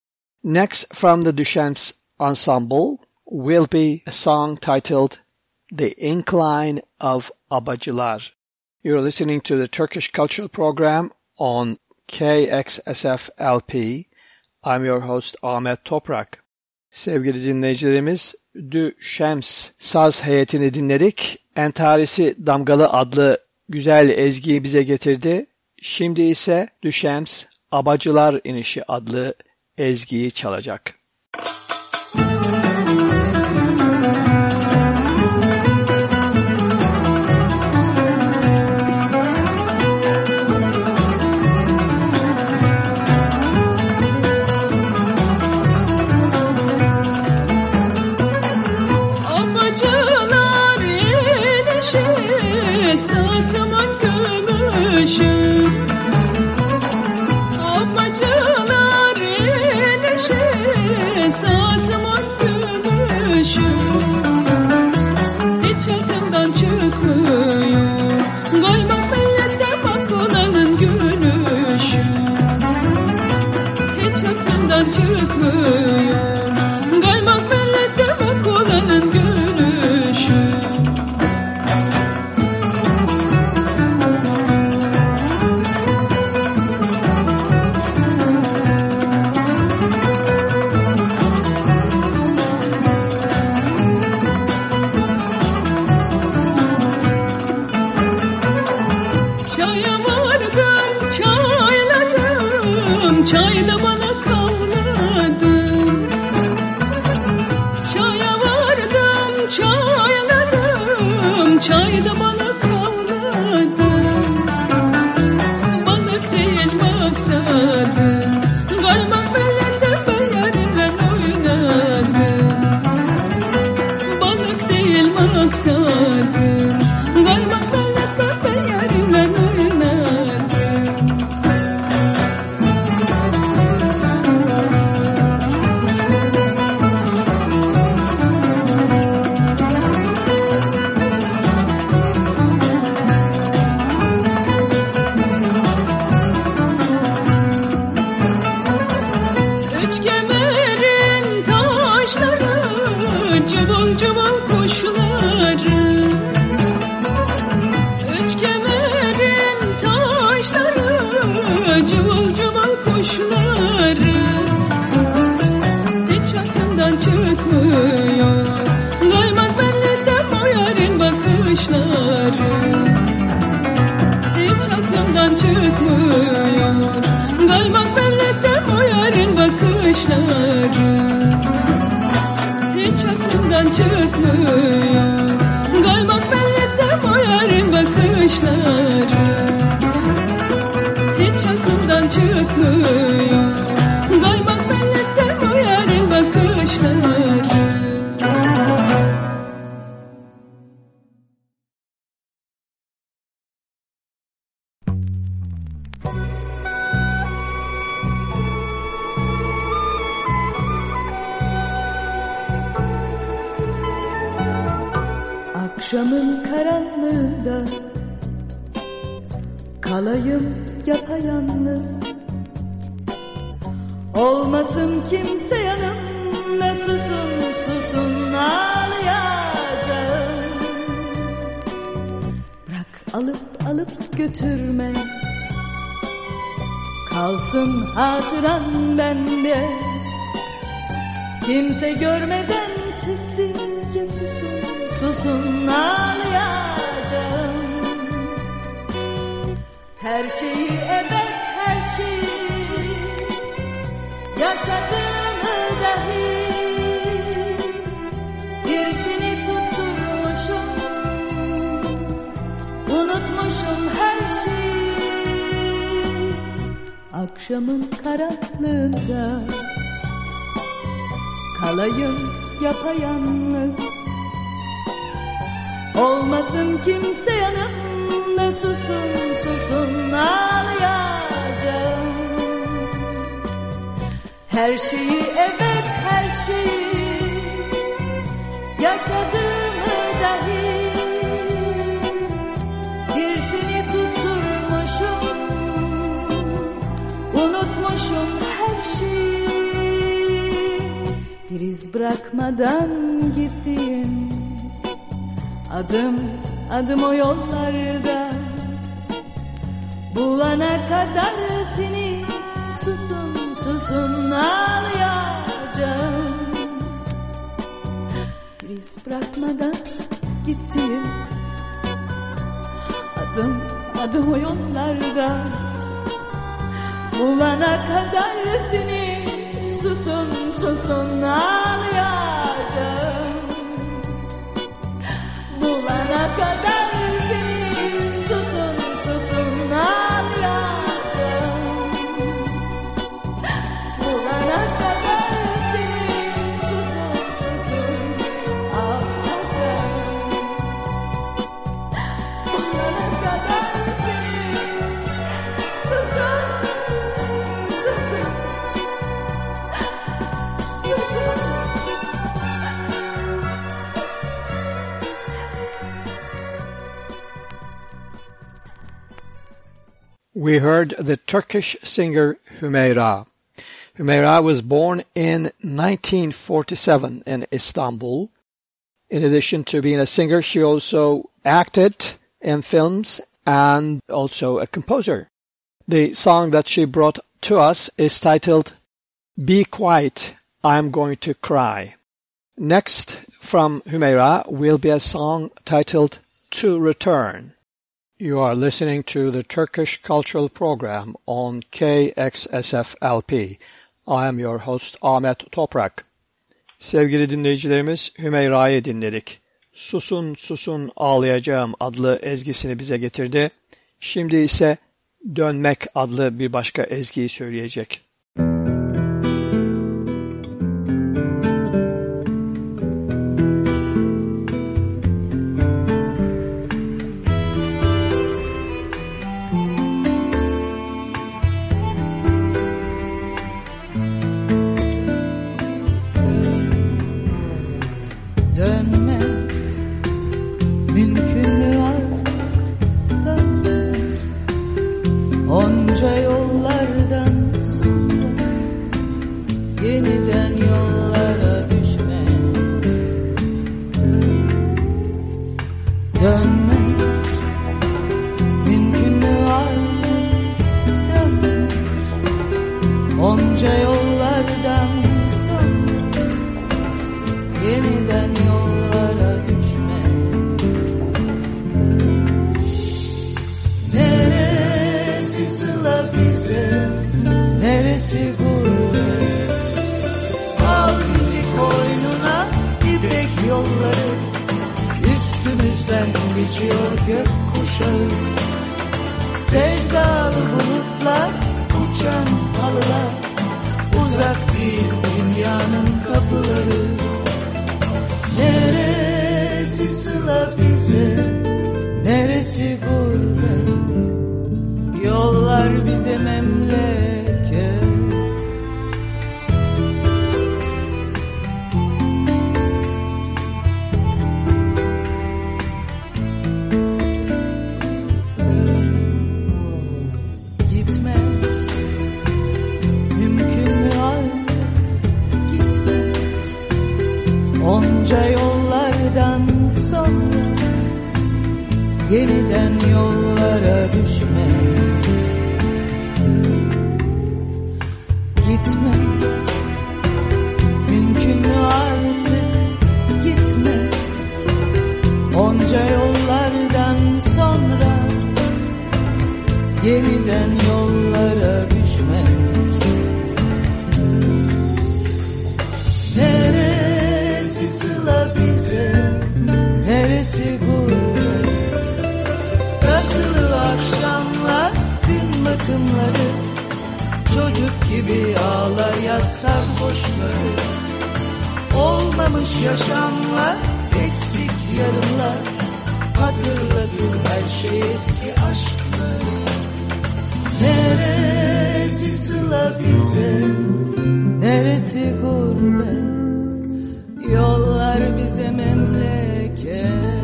Next from the Dü-Şems Ensemble will be a song titled The Incline of Abacılar. You're listening to the Turkish Cultural Program on KXSF LP. I'm your host Ahmet Toprak. Sevgili dinleyicilerimiz, Dü-Şems saz heyetini dinledik. Entarisi Damgalı adlı güzel ezgiyi bize getirdi. Şimdi ise Duchamps Abacılar İnişi adlı ezgiyi çalacak. Çıkmıyor Kaymak bellette yarın bakışları. Hiç aklımdan çıkmıyor We heard the Turkish singer Hümeyra. Hümeyra was born in 1947 in Istanbul. In addition to being a singer, she also acted in films and also a composer. The song that she brought to us is titled Be Quiet, I'm Going to Cry. Next from Hümeyra will be a song titled To Return. You are listening to the Turkish Cultural Program on KXSFLP. I am your host Ahmet Toprak. Sevgili dinleyicilerimiz Hümeyra'yı dinledik. Susun Susun Ağlayacağım adlı ezgisini bize getirdi. Şimdi ise Dönmek adlı bir başka ezgiyi söyleyecek. Geçiyor gökkuşağı. Sevdalı bulutlar, uçan halılar. Uzak değil dünyanın kapıları. Neresi sıla bize, neresi gibi ağlar yazsak boşver Olmamış yaşamlar eksik yarınlar Hatırlatır her şey eski aşkları. Neresi sıla bize Neresi gurbet Yollar bize memleket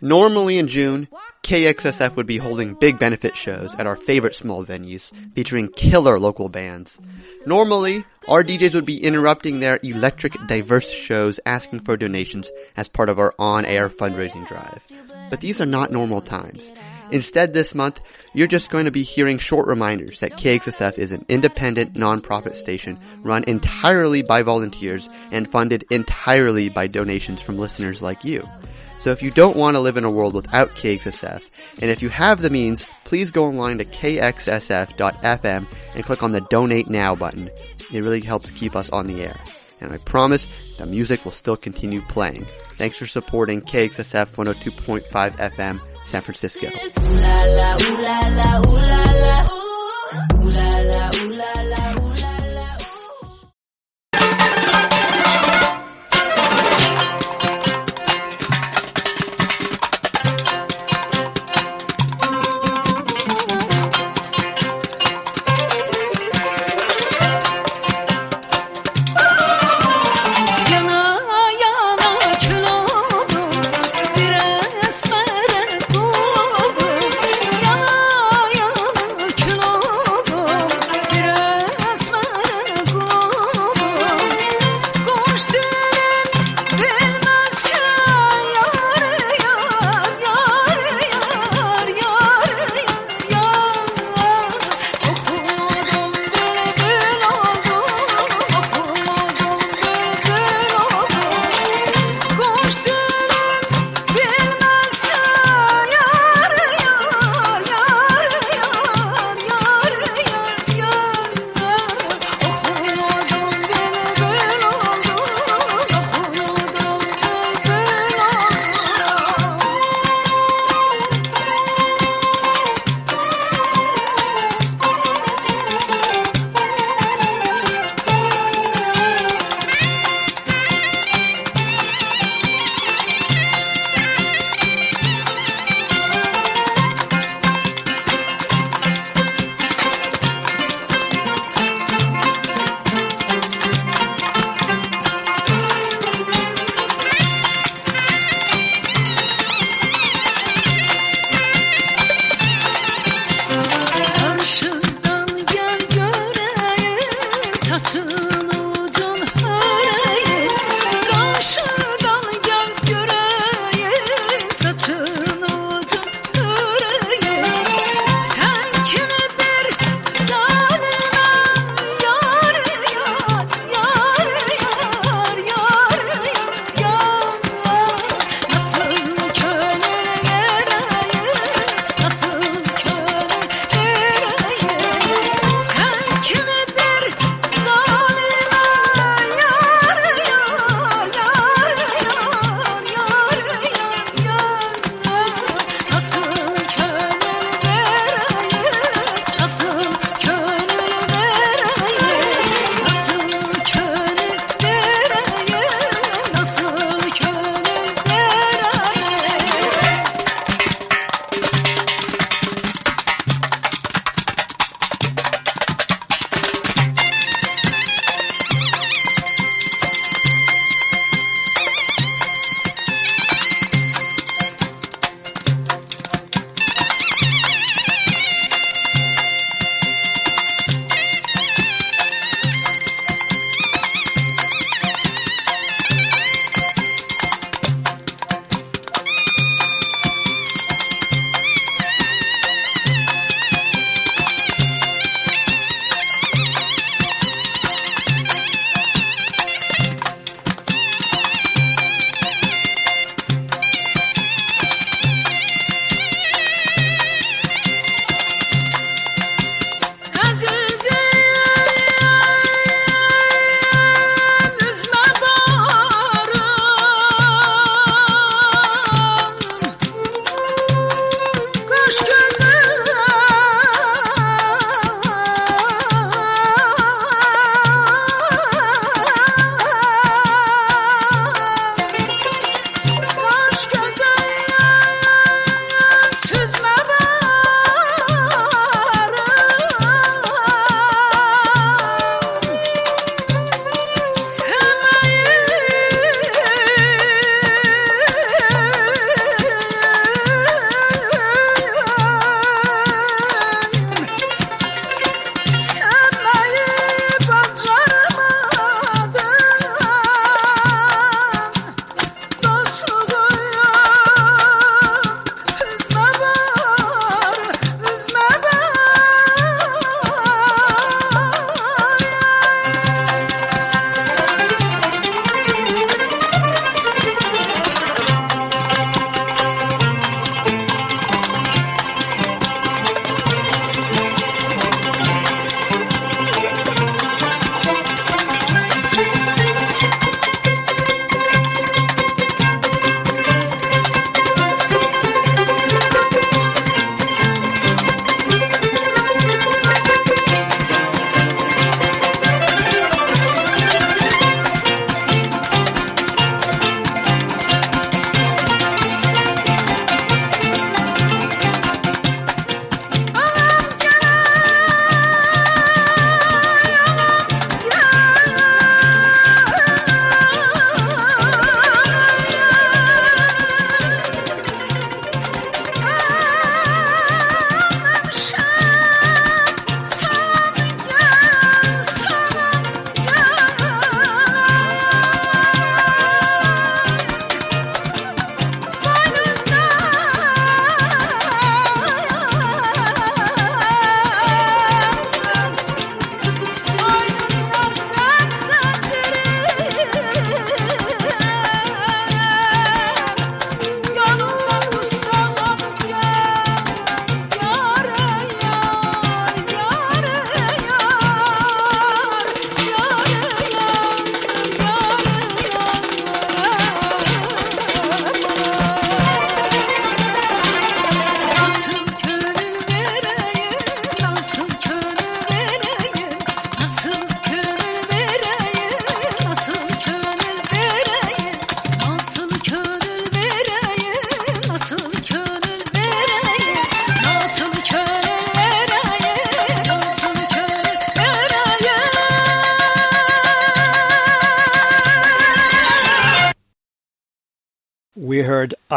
Normally in June, KXSF would be holding big benefit shows at our favorite small venues, featuring killer local bands. Normally, our DJs would be interrupting their electric diverse shows asking for donations as part of our on-air fundraising drive. But these are not normal times. Instead this month, you're just going to be hearing short reminders that KXSF is an independent nonprofit station run entirely by volunteers and funded entirely by donations from listeners like you. So if you don't want to live in a world without KXSF, and if you have the means, please go online to kxsf.fm and click on the donate now button. It really helps keep us on the air. And I promise the music will still continue playing. Thanks for supporting KXSF 102.5 FM San Francisco.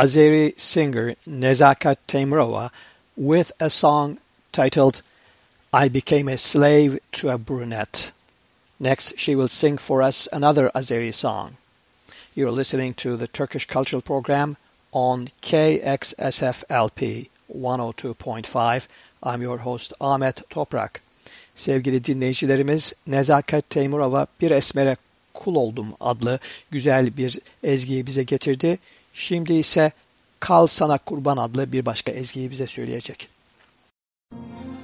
Azeri singer Nezaket Teymurova with a song titled I Became a Slave to a Brunette. Next, she will sing for us another Azeri song. You're listening to the Turkish Cultural Program on KXSFLP 102.5. I'm your host Ahmet Toprak. Sevgili dinleyicilerimiz Nezaket Teymurova Bir Esmere Kul Oldum adlı güzel bir ezgiyi bize getirdi. Şimdi ise Kal Sana Kurban adlı bir başka ezgiyi bize söyleyecek. Gitme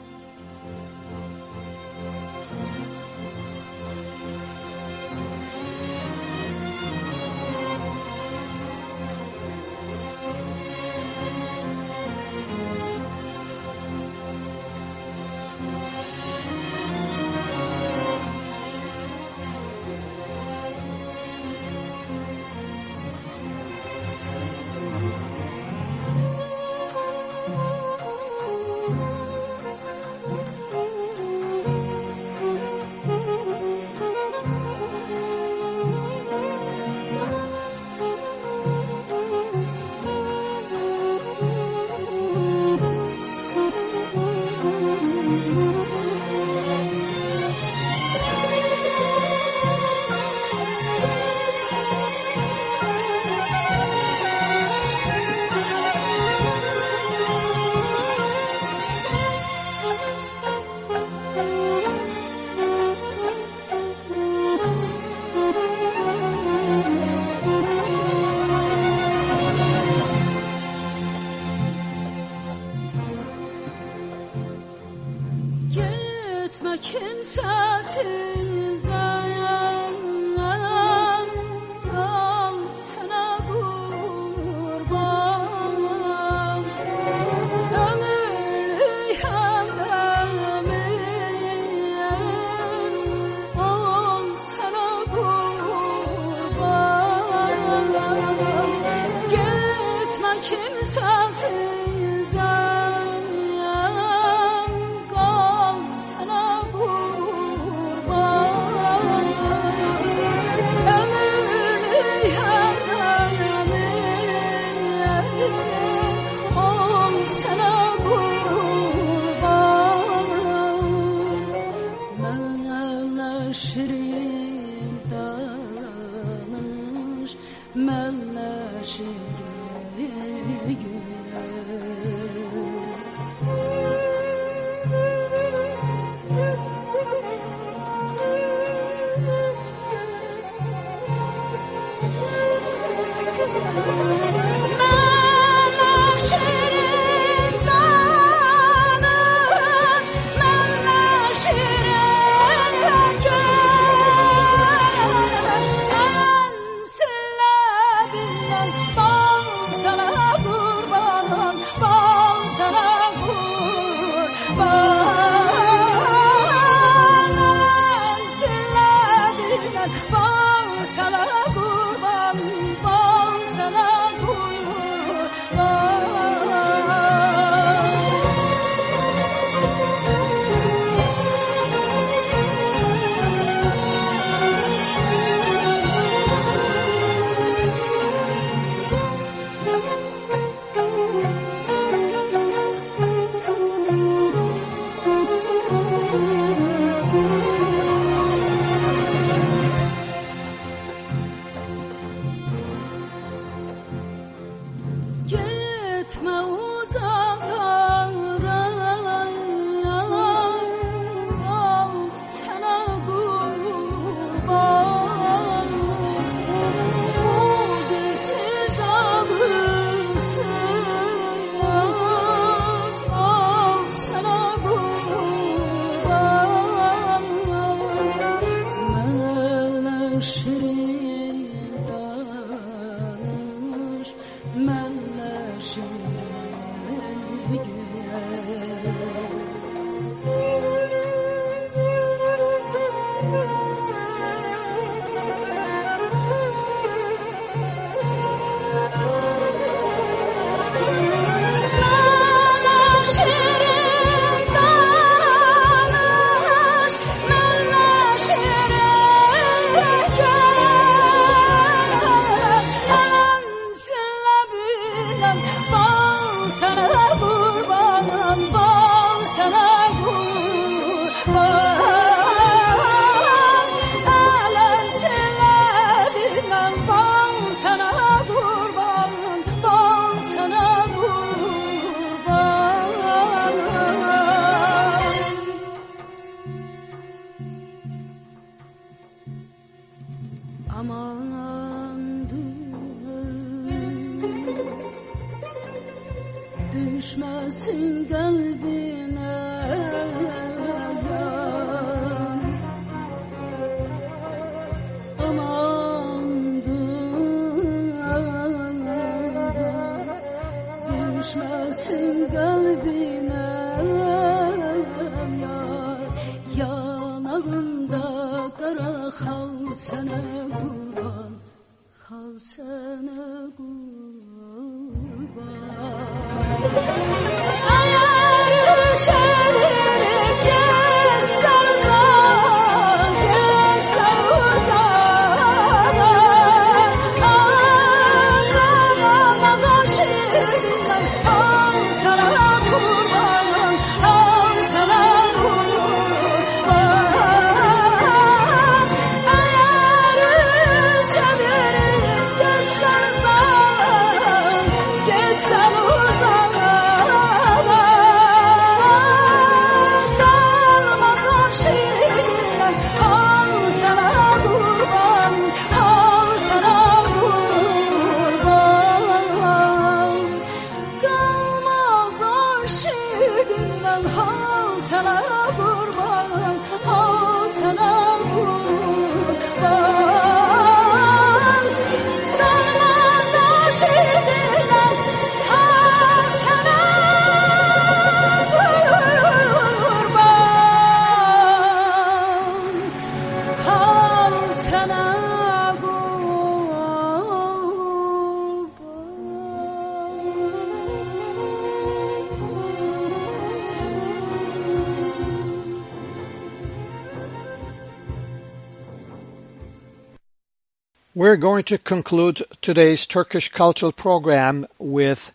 We're going to conclude today's Turkish cultural program with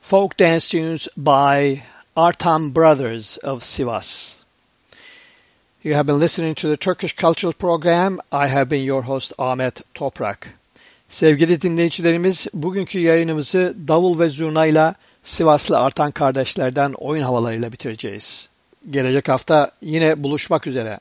folk dance tunes by Artam Brothers of Sivas. You have been listening to the Turkish Cultural Program. I have been your host Ahmet Toprak. Sevgili dinleyicilerimiz, bugünkü yayınımızı davul ve zurnayla Sivaslı Artan kardeşlerden oyun havalarıyla bitireceğiz. Gelecek hafta yine buluşmak üzere.